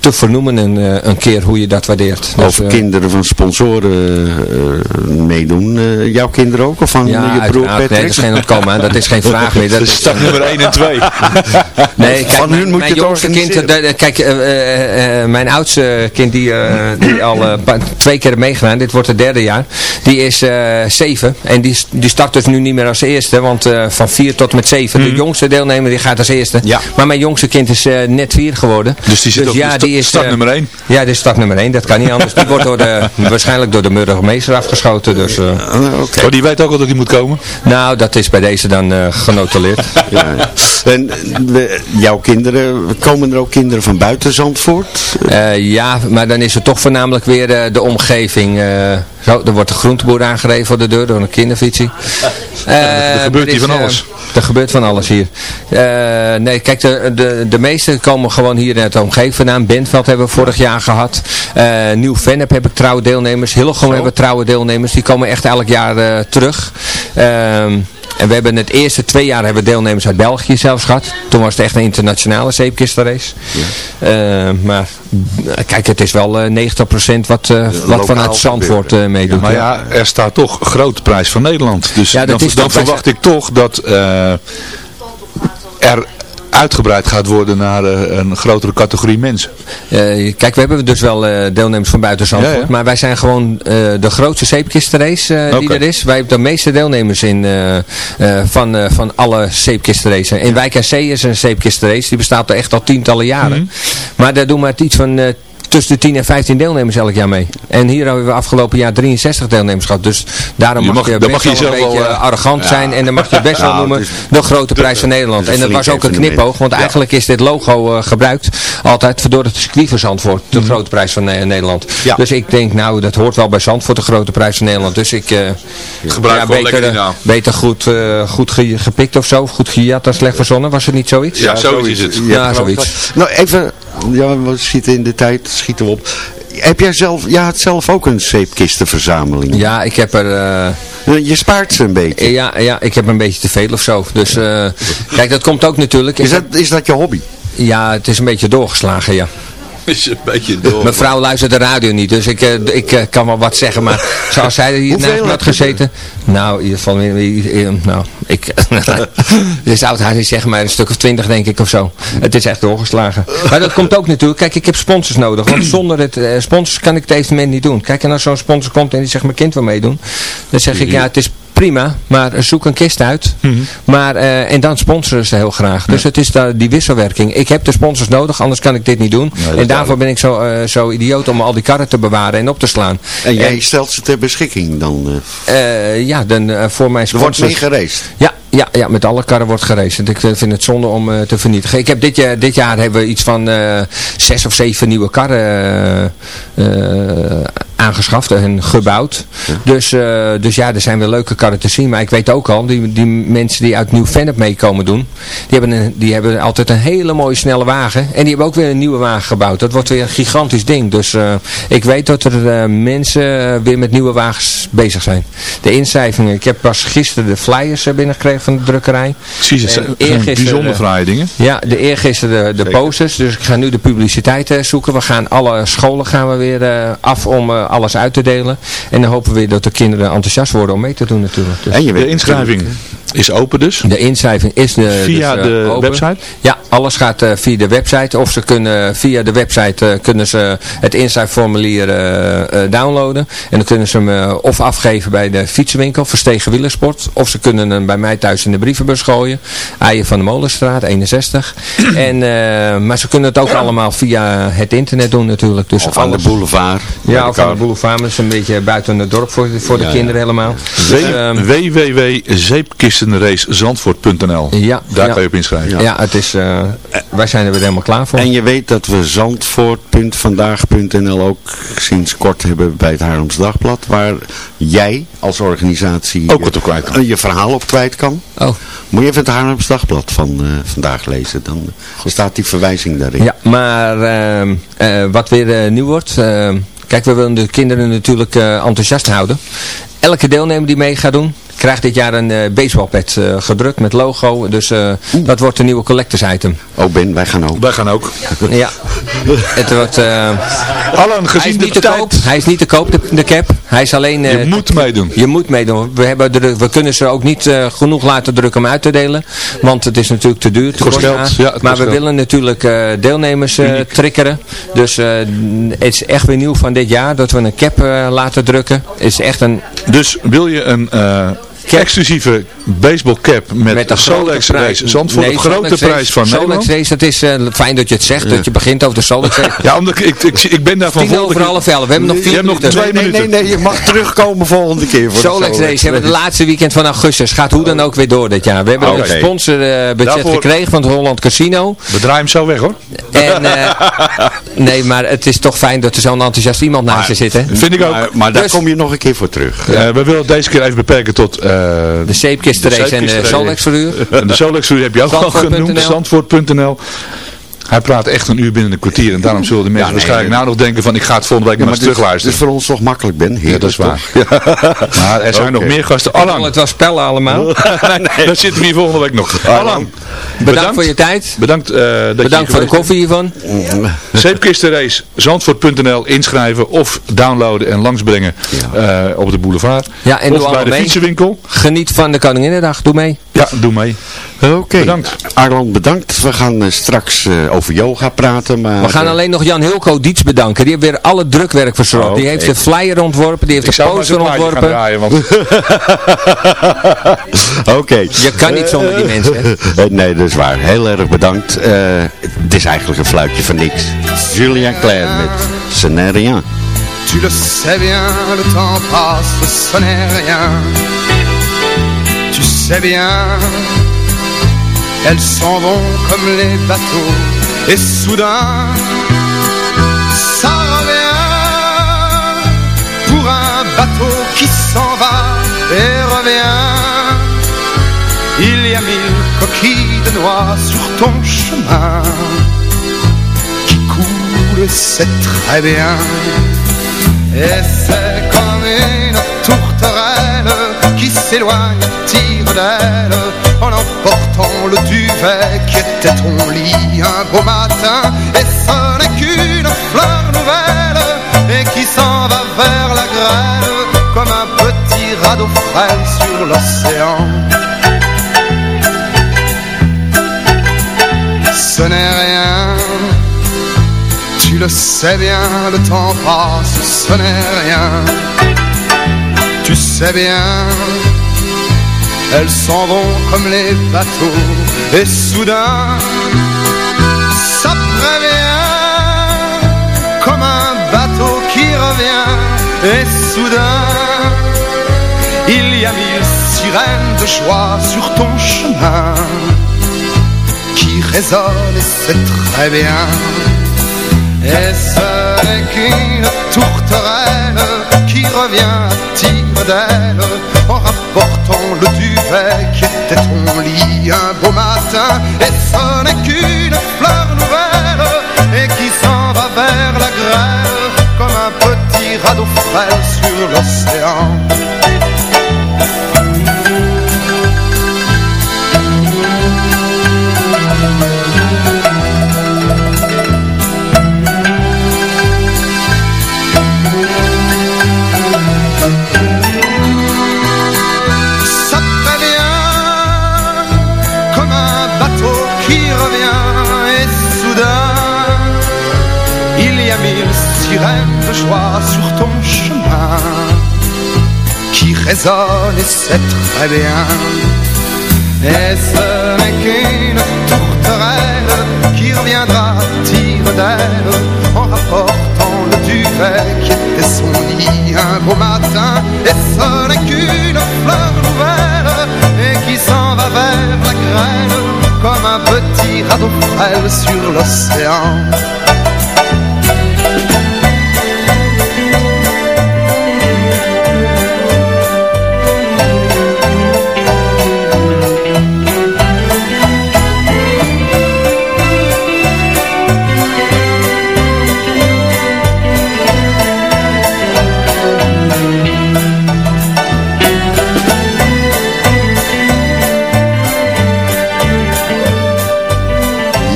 te vernoemen en, eh, een keer hoe je dat waardeert. Dus, Over eh, kinderen van sponsoren eh, meedoen. Eh, jouw kinderen ook? Of van Ja, je broer uiteraard. Patrick? Nee, dat is geen ontkomen aan. Dat is geen vraag meer. Dat is stap nummer 1 en 2. nee, kijk, Van hun mijn, moet mijn je het jongste kind, kijk, eh, eh, eh, mijn oudste kind die, eh, die al twee keer meegedaan, dit wordt het derde jaar, die is eh, zeven. En die, die start dus nu niet meer als eerste, want eh, van vier tot met zeven. De jongste deelnemer die gaat als eerste. Ja. Maar mijn jongste kind is eh, net vier geworden. Dus die zit op de sta- start eh, nummer 1. Ja, dit is start nummer één. Dat kan niet anders. Die wordt door de, waarschijnlijk door de burgemeester afgeschoten. Dus, eh, Ah, oké. Oh, die weet ook al dat hij moet komen? nou, dat is bij deze dan eh, genotuleerd. Ja. En jouw kinderen, komen er ook kinderen van buiten Zandvoort? Eh, ja, maar dan is het toch voornamelijk weer eh, de omgeving. Zo, er wordt de groenteboer aangereden voor de deur door een kinderfietsie. Eh, er gebeurt er hier van eh, alles. er gebeurt van alles hier. Eh, nee, kijk, de, de, de meeste komen gewoon hier in het omgeving vandaan. Bentveld hebben we vorig jaar gehad. Eh Nieuw-Vennep heb ik trouwe deelnemers. Hillegom hebben trouwe deelnemers. Die komen echt elk jaar terug. Ehm, en we hebben het eerste twee jaar hebben we deelnemers uit België zelfs gehad. Toen was het echt een internationale zeepkistenrace. Eh, maar eh, kijk, het is wel eh 90% wat, eh, wat lokaal vanuit Zandvoort meedoet. Maar ja, er staat toch grote prijs van Nederland. Dus Ja, dat dan, is dan verwacht ik toch dat er uitgebreid gaat worden naar eh, een grotere categorie mensen. Eh, kijk, we hebben dus wel eh, deelnemers van buiten Zandvoort. Ja, ja. Maar wij zijn gewoon de grootste zeepkistenrace eh, die er is. Wij hebben de meeste deelnemers in van, van alle zeepkistenraces. In Wijk en Zee is een zeepkistenrace. Die bestaat er echt al tientallen jaren. Mhm. Maar daar doen we iets van... Tussen de 10 en 15 deelnemers elk jaar mee. En hier hebben we afgelopen jaar 63 deelnemers gehad. Dus daarom Je mag, mag- je best mag je wel een beetje wel, eh, arrogant ja. zijn. En dan mag je het best wel noemen de grote prijs van Nederland. En dat was ook een knipoog. Want eigenlijk is dit logo eh, gebruikt altijd door het circuit van Zandvoort. De grote prijs van eh, Nederland. Ja. Dus ik denk nou dat hoort wel bij Zandvoort de grote prijs van Nederland. Dus ik eh, Gebruik beter, beter goed, eh, goed ge- gepikt of zo. Goed gejat dan slecht verzonnen. Was het niet zoiets? Ja, zoiets is het. Ja, zoiets. Nou, even, ja, we zitten in de tijd, schieten we op. Heb jij zelf, ja, had zelf ook een zeepkistenverzameling? Ja, ik heb er... eh, Je spaart ze een beetje. ja, ja, ik heb een beetje te veel of zo. Dus eh, kijk, dat komt ook natuurlijk. Is dat, is dat je hobby? Ja, het is een beetje doorgeslagen, ja. Is een beetje door. Mijn vrouw luistert de radio niet, dus ik, eh, ik eh, kan wel wat zeggen. Maar zoals zij hier naast had je gezeten. Nou, in ieder geval, eh, nou, ik, dit zou het haar niet zeggen, maar een stuk of twintig denk ik of zo. Het is echt doorgeslagen. Maar dat komt ook natuurlijk, kijk, ik heb sponsors nodig. Want zonder het eh, sponsors kan ik het evenement niet doen. Kijk, en als zo'n sponsor komt en die zegt, mijn kind wil meedoen. Dan zeg ik, ja, het is prima, maar zoek een kist uit. Maar, eh, en dan sponsoren ze heel graag. Dus het is daar die wisselwerking. Ik heb de sponsors nodig, anders kan ik dit niet doen. en daarvoor ben ik zo, eh, zo idioot om al die karren te bewaren en op te slaan. En jij stelt ze ter beschikking dan? eh, ja, dan, voor mijn er wordt sponsors. mee geraced. Ja, ja, ja, met alle karren wordt geraced. Ik eh, vind het zonde om eh, te vernietigen. Ik heb dit, jaar, dit jaar hebben we iets van eh, zes of zeven nieuwe karren aangeschaft en gebouwd. Dus, dus ja, er zijn wel leuke karren te zien. Maar ik weet ook al, die, die mensen die uit Nieuw-Vennep meekomen doen, die hebben, een, die hebben altijd een hele mooie snelle wagen. En die hebben ook weer een nieuwe wagen gebouwd. Dat wordt weer een gigantisch ding. Dus ik weet dat er mensen weer met nieuwe wagens bezig zijn. De inschrijvingen, ik heb pas gisteren de flyers binnengekregen van de drukkerij. Precies, het zijn, eergisteren, bijzonder fraaie dingen. Ja, de eergisteren de, de posters. Dus ik ga nu de publiciteit eh, zoeken. We gaan alle scholen gaan we weer eh, af om eh, alles uit te delen. En dan hopen we weer dat de kinderen enthousiast worden om mee te doen natuurlijk. Dus En je weet De inschrijving is open dus. de inschrijving is de, Via dus, eh, de open. website? Ja, alles gaat eh, via de website. Of ze kunnen via de website eh, kunnen ze het inschrijfformulier eh, eh, downloaden. En dan kunnen ze hem eh, of afgeven bij de fietsenwinkel, Verstegen Wielersport. Of ze kunnen hem bij mij thuis in de brievenbus gooien. Eijen van de Molenstraat, 61. en, eh, maar ze kunnen het ook allemaal via het internet doen natuurlijk. Dus Of aan de boulevard. Ja, de of aan de boulevard. maar Dat is een beetje buiten het dorp voor, voor de Ja, ja. kinderen helemaal. Dus, ehm, www.zeepkistenracezandvoort.nl Ja, Daar ja. kan je op inschrijven. ja. het is, eh, wij zijn er weer helemaal klaar voor. En je weet dat we zandvoort.vandaag.nl ook sinds kort hebben bij het Haarlems Dagblad. Waar jij als organisatie Ook wat op kwijt kan. eh, je verhaal op kwijt kan. Oh. Moet je even het Haarlems Dagblad van eh, vandaag lezen. Dan staat die verwijzing daarin. Ja, maar ehm, eh, wat weer nieuw wordt. kijk, we willen de kinderen natuurlijk eh, enthousiast houden. Elke deelnemer die mee gaat doen, krijgt dit jaar een eh baseballpad eh, gedrukt met logo. Dus eh, dat wordt een nieuwe collectors item. Oh Ben, wij gaan ook. Wij gaan ook. Ja, het wordt... eh, Allen, hij is gezien de niet te tijd. koop. Hij is niet te koop, de, de cap. Hij is alleen... eh, Je moet meedoen. Je moet meedoen. We, hebben er, we kunnen ze ook niet eh, genoeg laten drukken om uit te delen. Want het is natuurlijk te duur. Te Kost geld, ja, het maar we geld. willen natuurlijk eh, deelnemers eh, Uniek. triggeren. Dus eh, het is echt weer nieuw van dit jaar dat we een cap laten drukken. Het is echt een... Dus wil je een eh, exclusieve baseball cap met, Met een Solex grote Race Zandvoort, Nee, de grote Solex prijs van Solex Nederland? Race, dat is eh, fijn dat je het zegt. Dat je begint over de Solex Race. Ja, omdat ik, ik, ik, ik ben daarvan Tien over half elf. We hebben nog Je vier hebt nog twee Nee, nee, minuten. nee, je mag terugkomen volgende keer. Voor de Solex Solex Race hebben we de Race. laatste weekend van augustus. Gaat hoe dan ook weer door dit jaar. We hebben Oké. een sponsorbudget Daarvoor- gekregen van het Holland Casino. We draaien hem zo weg hoor. En, eh, nee, maar het is toch fijn dat er zo'n enthousiast iemand naast je zit. Hè? Vind ik ook. Maar, maar daar Dus- kom je nog een keer voor terug. Eh, we willen het deze keer even beperken tot eh, De zeepkistenrace en de zeepkistenrace. Solex verhuur. En de Solex Tour heb je ook al genoemd. Zandvoort.nl Hij praat echt een uur binnen een kwartier. En daarom zullen de mensen nee, waarschijnlijk nou nog denken van ik ga het volgende week Ja, maar maar eens dit, dit is terugluisteren. voor ons toch makkelijk, Ben? Ja, dat is waar. Maar er zijn nog meer gasten. Allang. Het was spellen allemaal. nee, dan zitten we hier volgende week nog. Allang. Bedankt, voor je tijd. Bedankt, eh, dat Bedankt je voor de koffie hiervan. Zeepkistenrace, zandvoort.nl, inschrijven of downloaden en langsbrengen eh, op de boulevard. Ja, en of doe bij de mee. fietsenwinkel. Geniet van de Koninginnedag. Doe mee. Ja, doe mee. Oké. Bedankt. Arland, bedankt. We gaan eh, straks eh, over yoga praten. Maar, We gaan eh, alleen nog Jan Hilco Diets bedanken. Die heeft weer alle drukwerk verzorgd. Oh, Die heeft oké. de flyer ontworpen, die heeft Ik de poster ontworpen. draaien, want... Oké. Je kan niet zonder die mensen. hè. Nee, dat is waar. Heel erg bedankt. Eh, het is eigenlijk een fluitje van niks. Julien Claire met Ce n'est rien. Tu le sais bien, le temps passe, ce n'est rien. Sais bien, elles s'en vont comme les bateaux. Et soudain, ça revient pour un bateau qui s'en va et revient. Il y a mille coquilles de noix sur ton chemin qui coulent, c'est très bien. Et c'est comme une tourterelle qui s'éloigne, tire d'elle en emportant le duvet qui était ton lit un beau matin. Et ce n'est qu'une fleur nouvelle et qui s'en va vers la grêle comme un petit radeau frêle sur l'océan. Ce n'est rien tu le sais bien, le temps passe, ce n'est rien. Tu sais bien, elles s'en vont comme les bateaux. Et soudain, ça prévient, comme un bateau qui revient. Et soudain, il y a mille sirènes de joie sur ton chemin qui résonnent et c'est très bien. Et ce n'est tourterelle qui revient à d'elle en rapportant le duvet qui était ton lit un beau matin. Et ce n'est qu'une fleur nouvelle et qui s'en va vers la grêle comme un petit radeau frêle sur l'océan. Bien et ce n'est qu'une tourterelle qui reviendra tire d'elle en rapportant le duvet qui était son lit un beau matin? Et ce n'est qu'une fleur nouvelle et qui s'en va vers la grêle comme un petit radeau frêle sur l'océan?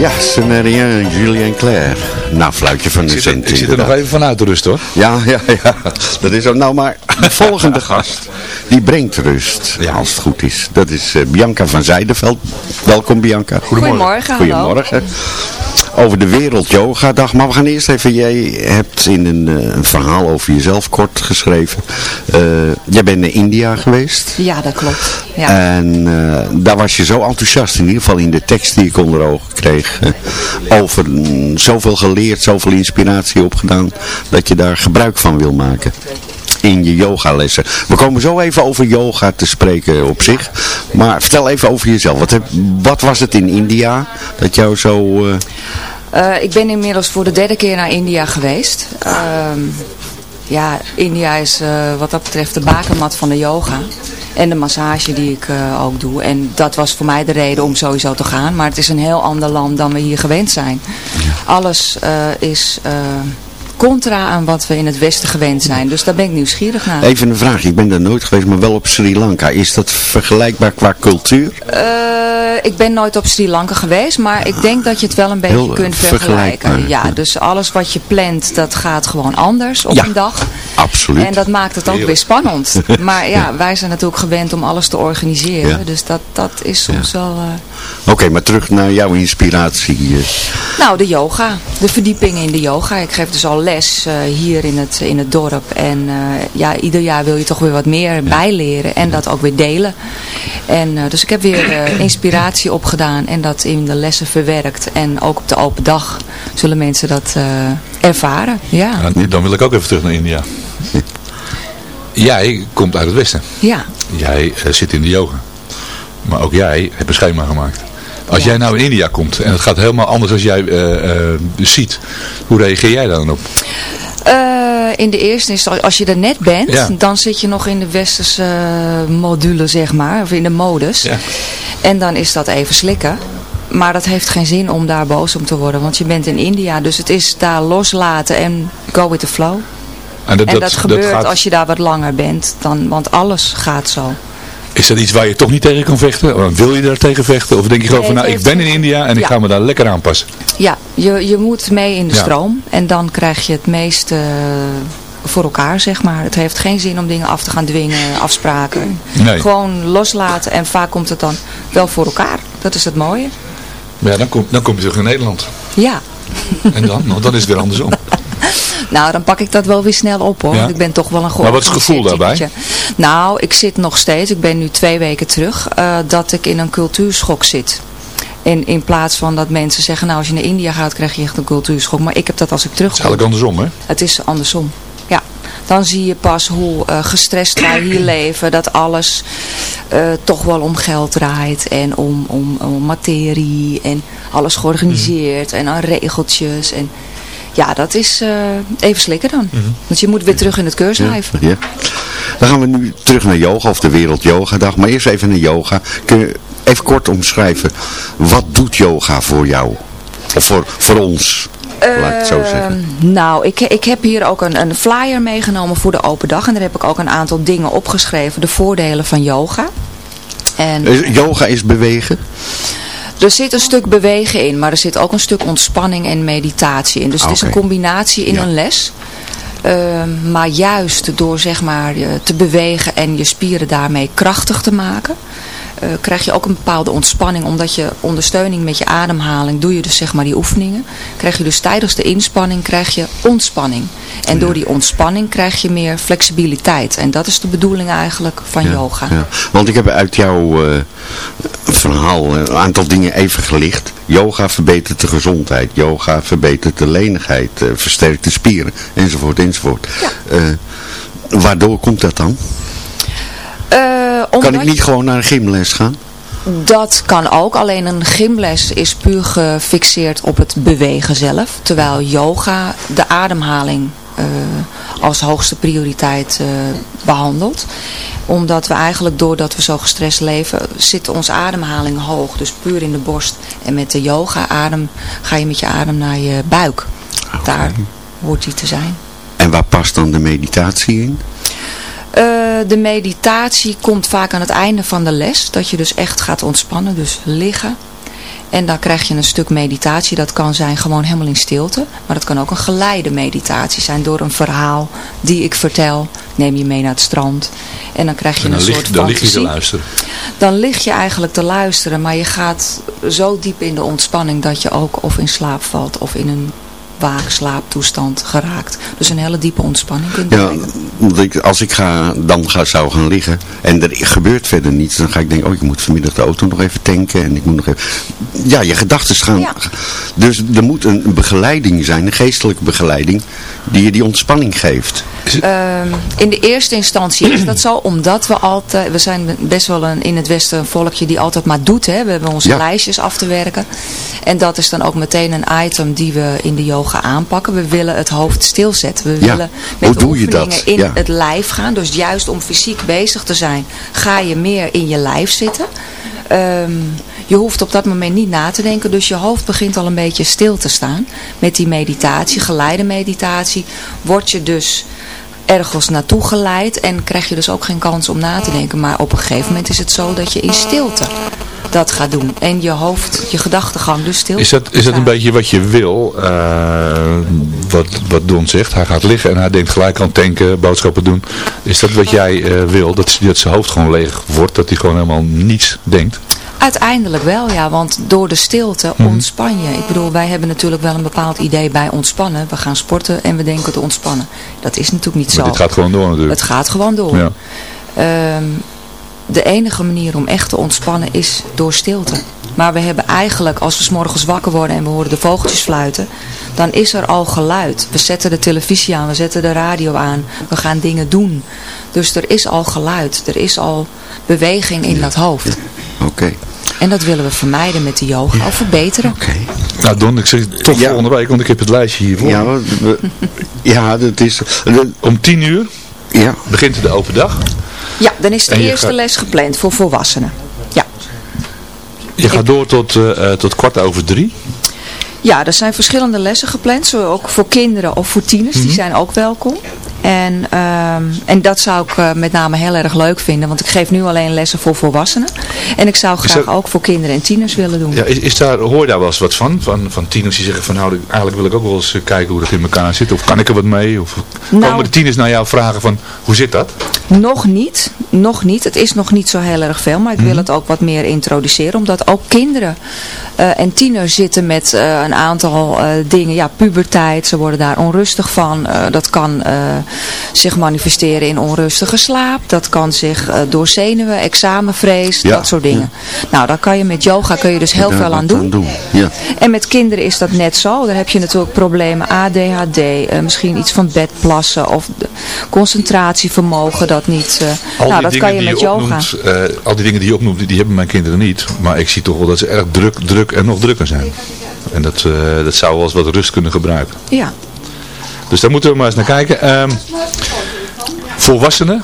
Ja, ce n'est rien, Julien Claire. Nou, fluitje van de Ik zit, er, cent. ik zit er nog even van uit te rusten hoor. Ja, ja, ja. Dat is ook. Nou, maar de volgende gast, die brengt rust, als het goed is. Dat is eh, Bianca van Zijderveld. Welkom Bianca. Goedemorgen, hallo. Goedemorgen. Over de Wereld Yoga Dag. Maar we gaan eerst even, jij hebt in een, eh, een verhaal over jezelf kort geschreven. Eh, jij bent naar India geweest. Ja, dat klopt. Ja. En eh, daar was je zo enthousiast, in ieder geval in de tekst die ik onder ogen kreeg, over mm, zoveel geleerd, zoveel inspiratie opgedaan, dat je daar gebruik van wil maken in je yogalessen. We komen zo even over yoga te spreken op zich, maar vertel even over jezelf. Wat, heb, wat was het in India dat jou zo... eh, Eh, ik ben inmiddels voor de derde keer naar India geweest. Ehm, ja, India is eh, wat dat betreft de bakermat van de yoga. En de massage die ik ook doe. En dat was voor mij de reden om sowieso te gaan. Maar het is een heel ander land dan we hier gewend zijn. Alles is contra aan wat we in het Westen gewend zijn. Dus daar ben ik nieuwsgierig naar. Even een vraag, ik ben daar nooit geweest, maar wel op Sri Lanka. Is dat vergelijkbaar qua cultuur? Eh, ik ben nooit op Sri Lanka geweest, maar ik denk dat je het wel een beetje Heel, kunt vergelijken. Ja, dus alles wat je plant, dat gaat gewoon anders op Ja. een dag. Absoluut. En dat maakt het ook weer spannend. Maar ja, wij zijn natuurlijk gewend om alles te organiseren. Ja. Dus dat, dat is soms wel... eh, Oké, maar terug naar jouw inspiratie. Nou, de yoga. De verdieping in de yoga. Ik geef dus al les eh, hier in het, in het dorp. En eh, ja, ieder jaar wil je toch weer wat meer bijleren. En dat ook weer delen. En, eh, dus ik heb weer inspiratie opgedaan. En dat in de lessen verwerkt. En ook op de open dag zullen mensen dat ervaren. Ja. Ja, dan wil ik ook even terug naar India. Jij komt uit het westen. Ja. Jij zit in de yoga. Maar ook jij hebt een schema gemaakt. Als jij nou in India komt en het gaat helemaal anders als jij eh, eh, ziet, hoe reageer jij daar dan op? Eh, in de eerste instantie, als je er net bent, Ja. dan zit je nog in de westerse module, zeg maar, of in de modus. Ja. En dan is dat even slikken. Maar dat heeft geen zin om daar boos om te worden, want je bent in India. Dus het is daar loslaten en go with the flow. En dat, en dat, dat gebeurt gaat- als je daar wat langer bent, dan, want alles gaat zo. Is dat iets waar je toch niet tegen kan vechten? Wil je daar tegen vechten? Of denk je gewoon Nee, van nou ik ben in India en ik ga me daar lekker aanpassen? Ja, je, je moet mee in de Ja. stroom en dan krijg je het meeste voor elkaar, zeg maar. Het heeft geen zin om dingen af te gaan dwingen, afspraken. Nee. Gewoon loslaten en vaak komt het dan wel voor elkaar. Dat is het mooie. Ja, dan kom, dan kom je terug in Nederland. Ja. En dan? Nou, dan is het weer andersom. Nou, dan pak ik dat wel weer snel op hoor. Ja. Want ik ben toch wel een Maar wat is het gevoel daarbij? Nou, ik zit nog steeds, ik ben nu twee weken terug, eh, dat ik in een cultuurschok zit. En in plaats van dat mensen zeggen, nou als je naar India gaat krijg je echt een cultuurschok. Maar ik heb dat als ik terugkom. Het is eigenlijk andersom hè? Het is andersom. Ja. Dan zie je pas hoe eh, gestrest wij hier leven. Dat alles eh, toch wel om geld draait. En om, om, om materie. En alles georganiseerd. En aan regeltjes. En ja, dat is eh, even slikken dan. Want je moet weer terug in het keurslijf. Ja. Dan gaan we nu terug naar yoga of de Wereld Yoga Dag. Maar eerst even naar yoga. Kun je even kort omschrijven. Wat doet yoga voor jou? Of voor, voor ons? Laat ik het zo zeggen. Ehm, nou, ik, ik heb hier ook een, een flyer meegenomen voor de open dag. En daar heb ik ook een aantal dingen opgeschreven. De voordelen van yoga. En, Eh, Yoga is bewegen. Er zit een stuk bewegen in, maar er zit ook een stuk ontspanning en meditatie in. Dus het is Oké. een combinatie in een les. Ehm, maar juist door zeg maar je te bewegen en je spieren daarmee krachtig te maken, eh, krijg je ook een bepaalde ontspanning. Omdat je ondersteuning met je ademhaling, doe je dus zeg maar die oefeningen, krijg je dus tijdens de inspanning krijg je ontspanning. En door die ontspanning krijg je meer flexibiliteit. En dat is de bedoeling eigenlijk van yoga. Ja. Want ik heb uit jouw eh, verhaal een aantal dingen even gelicht. Yoga verbetert de gezondheid. Yoga verbetert de lenigheid. eh, versterkt de spieren. Enzovoort, enzovoort. Waardoor komt dat dan? Eh, Kan ik niet gewoon naar een gymles gaan? Dat kan ook, alleen een gymles is puur gefixeerd op het bewegen zelf. Terwijl yoga de ademhaling eh, als hoogste prioriteit eh, behandelt. Omdat we eigenlijk doordat we zo gestrest leven, zit onze ademhaling hoog. Dus puur in de borst. En met de yoga adem ga je met je adem naar je buik. Daar hoort die te zijn. En waar past dan de meditatie in? Eh, de meditatie komt vaak aan het einde van de les. Dat je dus echt gaat ontspannen. Dus liggen. En dan krijg je een stuk meditatie. Dat kan zijn gewoon helemaal in stilte. Maar dat kan ook een geleide meditatie zijn. Door een verhaal die ik vertel. Neem je mee naar het strand. En dan krijg je En dan een lig, soort dan lig je te luisteren. Dan lig je eigenlijk te luisteren. Maar je gaat zo diep in de ontspanning. Dat je ook of in slaap valt. Of in een waakslaaptoestand geraakt. Dus een hele diepe ontspanning kunt Ja, ik, als ik ga, dan ga, zou gaan liggen en er gebeurt verder niets, dan ga ik denken, oh ik moet vanmiddag de auto nog even tanken en ik moet nog even... Ja, je gedachten gaan... Dus er moet een begeleiding zijn, een geestelijke begeleiding, die je die ontspanning geeft. Ehm, in de eerste instantie is dat zo, omdat we altijd, we zijn best wel een, in het Westen een volkje die altijd maar doet. Hè? We hebben onze Ja. lijstjes af te werken. En dat is dan ook meteen een item die we in de yoga aanpakken. We willen het hoofd stilzetten. We Ja. willen Hoe met doe je oefeningen dat? in Ja. het lijf gaan. Dus juist om fysiek bezig te zijn, ga je meer in je lijf zitten. Ehm, Je hoeft op dat moment niet na te denken, dus je hoofd begint al een beetje stil te staan. Met die meditatie, geleide meditatie, word je dus ergens naartoe geleid en krijg je dus ook geen kans om na te denken. Maar op een gegeven moment is het zo dat je in stilte dat gaat doen. En je hoofd, je gedachtegang dus stil Is dat, is dat een beetje wat je wil? eh, wat, wat Don zegt. Hij gaat liggen en hij denkt gelijk aan tanken, boodschappen doen. Is dat wat jij eh, wil? Dat, dat zijn hoofd gewoon leeg wordt? Dat hij gewoon helemaal niets denkt? Uiteindelijk wel, ja, want door de stilte Mhm. ontspan je. Ik bedoel, wij hebben natuurlijk wel een bepaald idee bij ontspannen. We gaan sporten en we denken te ontspannen. Dat is natuurlijk niet Maar zo. dit gaat gewoon door natuurlijk. Het gaat gewoon door. Ja. Ehm, de enige manier om echt te ontspannen is door stilte. Maar we hebben eigenlijk, als we 's morgens wakker worden en we horen de vogeltjes fluiten, dan is er al geluid. We zetten de televisie aan, we zetten de radio aan, we gaan dingen doen. Dus er is al geluid, er is al beweging in dat hoofd. Oké. En dat willen we vermijden met de yoga of verbeteren. Nou Don, ik zeg tot volgende week, want ik heb het lijstje hiervoor. Ja, we- we- ja dat is... Om tien uur ja. begint de open dag. Ja, dan is de eerste gaat- les gepland voor volwassenen. Ja. Je gaat door tot, eh, eh, tot kwart over drie. Ja, er zijn verschillende lessen gepland, zo ook voor kinderen of voor tieners, die Mhm. zijn ook welkom. En, ehm, en dat zou ik eh, met name heel erg leuk vinden, want ik geef nu alleen lessen voor volwassenen. En ik zou graag dat- ook voor kinderen en tieners willen doen. Ja, is, is daar, hoor je daar wel eens wat van? Van, van tieners die zeggen van nou, eigenlijk wil ik ook wel eens eh, kijken hoe dat in elkaar zit. Of kan ik er wat mee? Of Nou- komen de tieners naar jou vragen van hoe zit dat? Nog niet, nog niet. Het is nog niet zo heel erg veel, maar ik Mhm. wil het ook wat meer introduceren. Omdat ook kinderen eh, en tieners zitten met een aantal dingen. Ja, puberteit, ze worden daar onrustig van. Dat kan zich manifesteren in onrustige slaap. Dat kan zich eh, door zenuwen, examenvrees, Ja, dat soort dingen. Nou, daar kan je met yoga kun je dus heel Daar veel aan doen. Ja. En met kinderen is dat net zo. Dan heb je natuurlijk problemen ADHD, eh, misschien iets van bedplassen of concentratievermogen dat niet. eh, Al nou, die dat kan je dingen met die yoga. opnoemt, eh, al die dingen die je opnoemt, die, die hebben mijn kinderen niet. Maar ik zie toch wel dat ze erg druk, druk en nog drukker zijn. En dat, eh, dat zou wel eens wat rust kunnen gebruiken. Ja. Dus daar moeten we maar eens naar kijken. Ehm, volwassenen,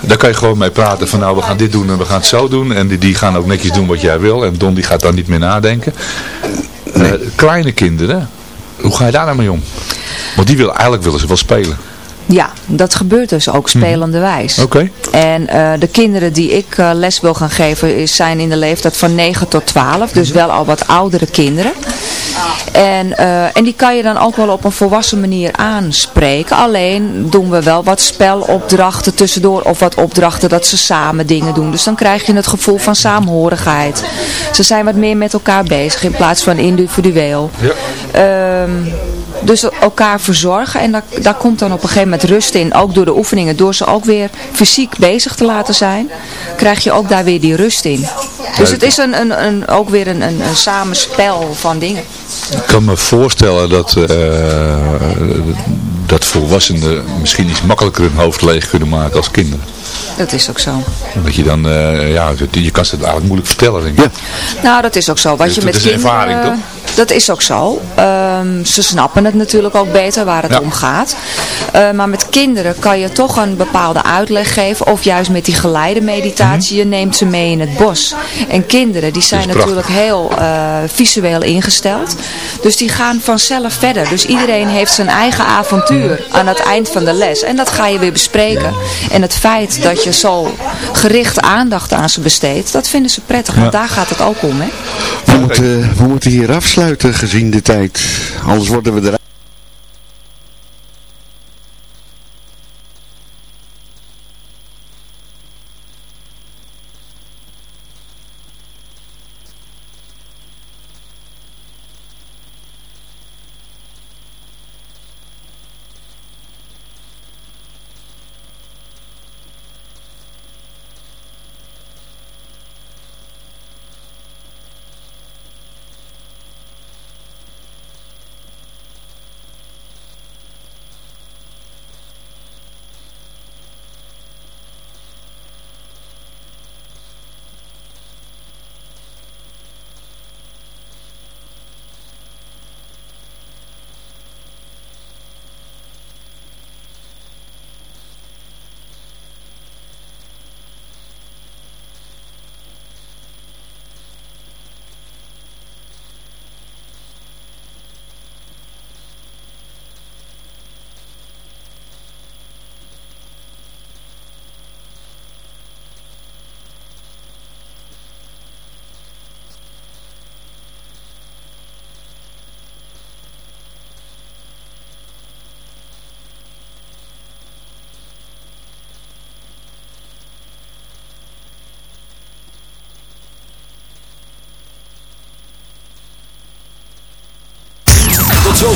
daar kan je gewoon mee praten van nou we gaan dit doen en we gaan het zo doen. En die, die gaan ook netjes doen wat jij wil. En Don die gaat dan niet meer nadenken. Eh, kleine kinderen, hoe ga je daar nou mee om? Want die willen, eigenlijk willen ze wel spelen. Ja, dat gebeurt dus ook spelende wijs. Mhm. Oké. En eh, de kinderen die ik eh, les wil gaan geven is, zijn in de leeftijd van 9 tot 12. Dus wel al wat oudere kinderen. En, eh, en die kan je dan ook wel op een volwassen manier aanspreken. Alleen doen we wel wat spelopdrachten tussendoor. Of wat opdrachten dat ze samen dingen doen. Dus dan krijg je het gevoel van saamhorigheid. Ze zijn wat meer met elkaar bezig in plaats van individueel. Ehm, dus elkaar verzorgen en daar, daar komt dan op een gegeven moment rust in, ook door de oefeningen. Door ze ook weer fysiek bezig te laten zijn, krijg je ook daar weer die rust in. Dus het is een, een, een, ook weer een, een, samenspel van dingen. Ik kan me voorstellen dat, eh, dat volwassenen misschien iets makkelijker hun hoofd leeg kunnen maken als kinderen. Dat is ook zo. Dat je dan, eh, ja, je kan ze het eigenlijk moeilijk vertellen, denk ik. Nou, dat is ook zo. Wat Dus je met is een kinderen, ervaring, toch? Dat is ook zo. Ehm, ze snappen het natuurlijk ook beter waar het Ja. om gaat. Eh, maar met kinderen kan je toch een bepaalde uitleg geven. Of juist met die geleide meditatie. Je neemt ze mee in het bos. En kinderen die zijn Mhm. Dat natuurlijk heel eh, visueel ingesteld. Dus die gaan vanzelf verder. Dus iedereen heeft zijn eigen avontuur aan het eind van de les. En dat ga je weer bespreken. En het feit dat je zo gericht aandacht aan ze besteedt. Dat vinden ze prettig. Want Ja. daar gaat het ook om. Hè? We, moeten, we moeten hier afsluiten gezien de tijd. Anders worden we eruit.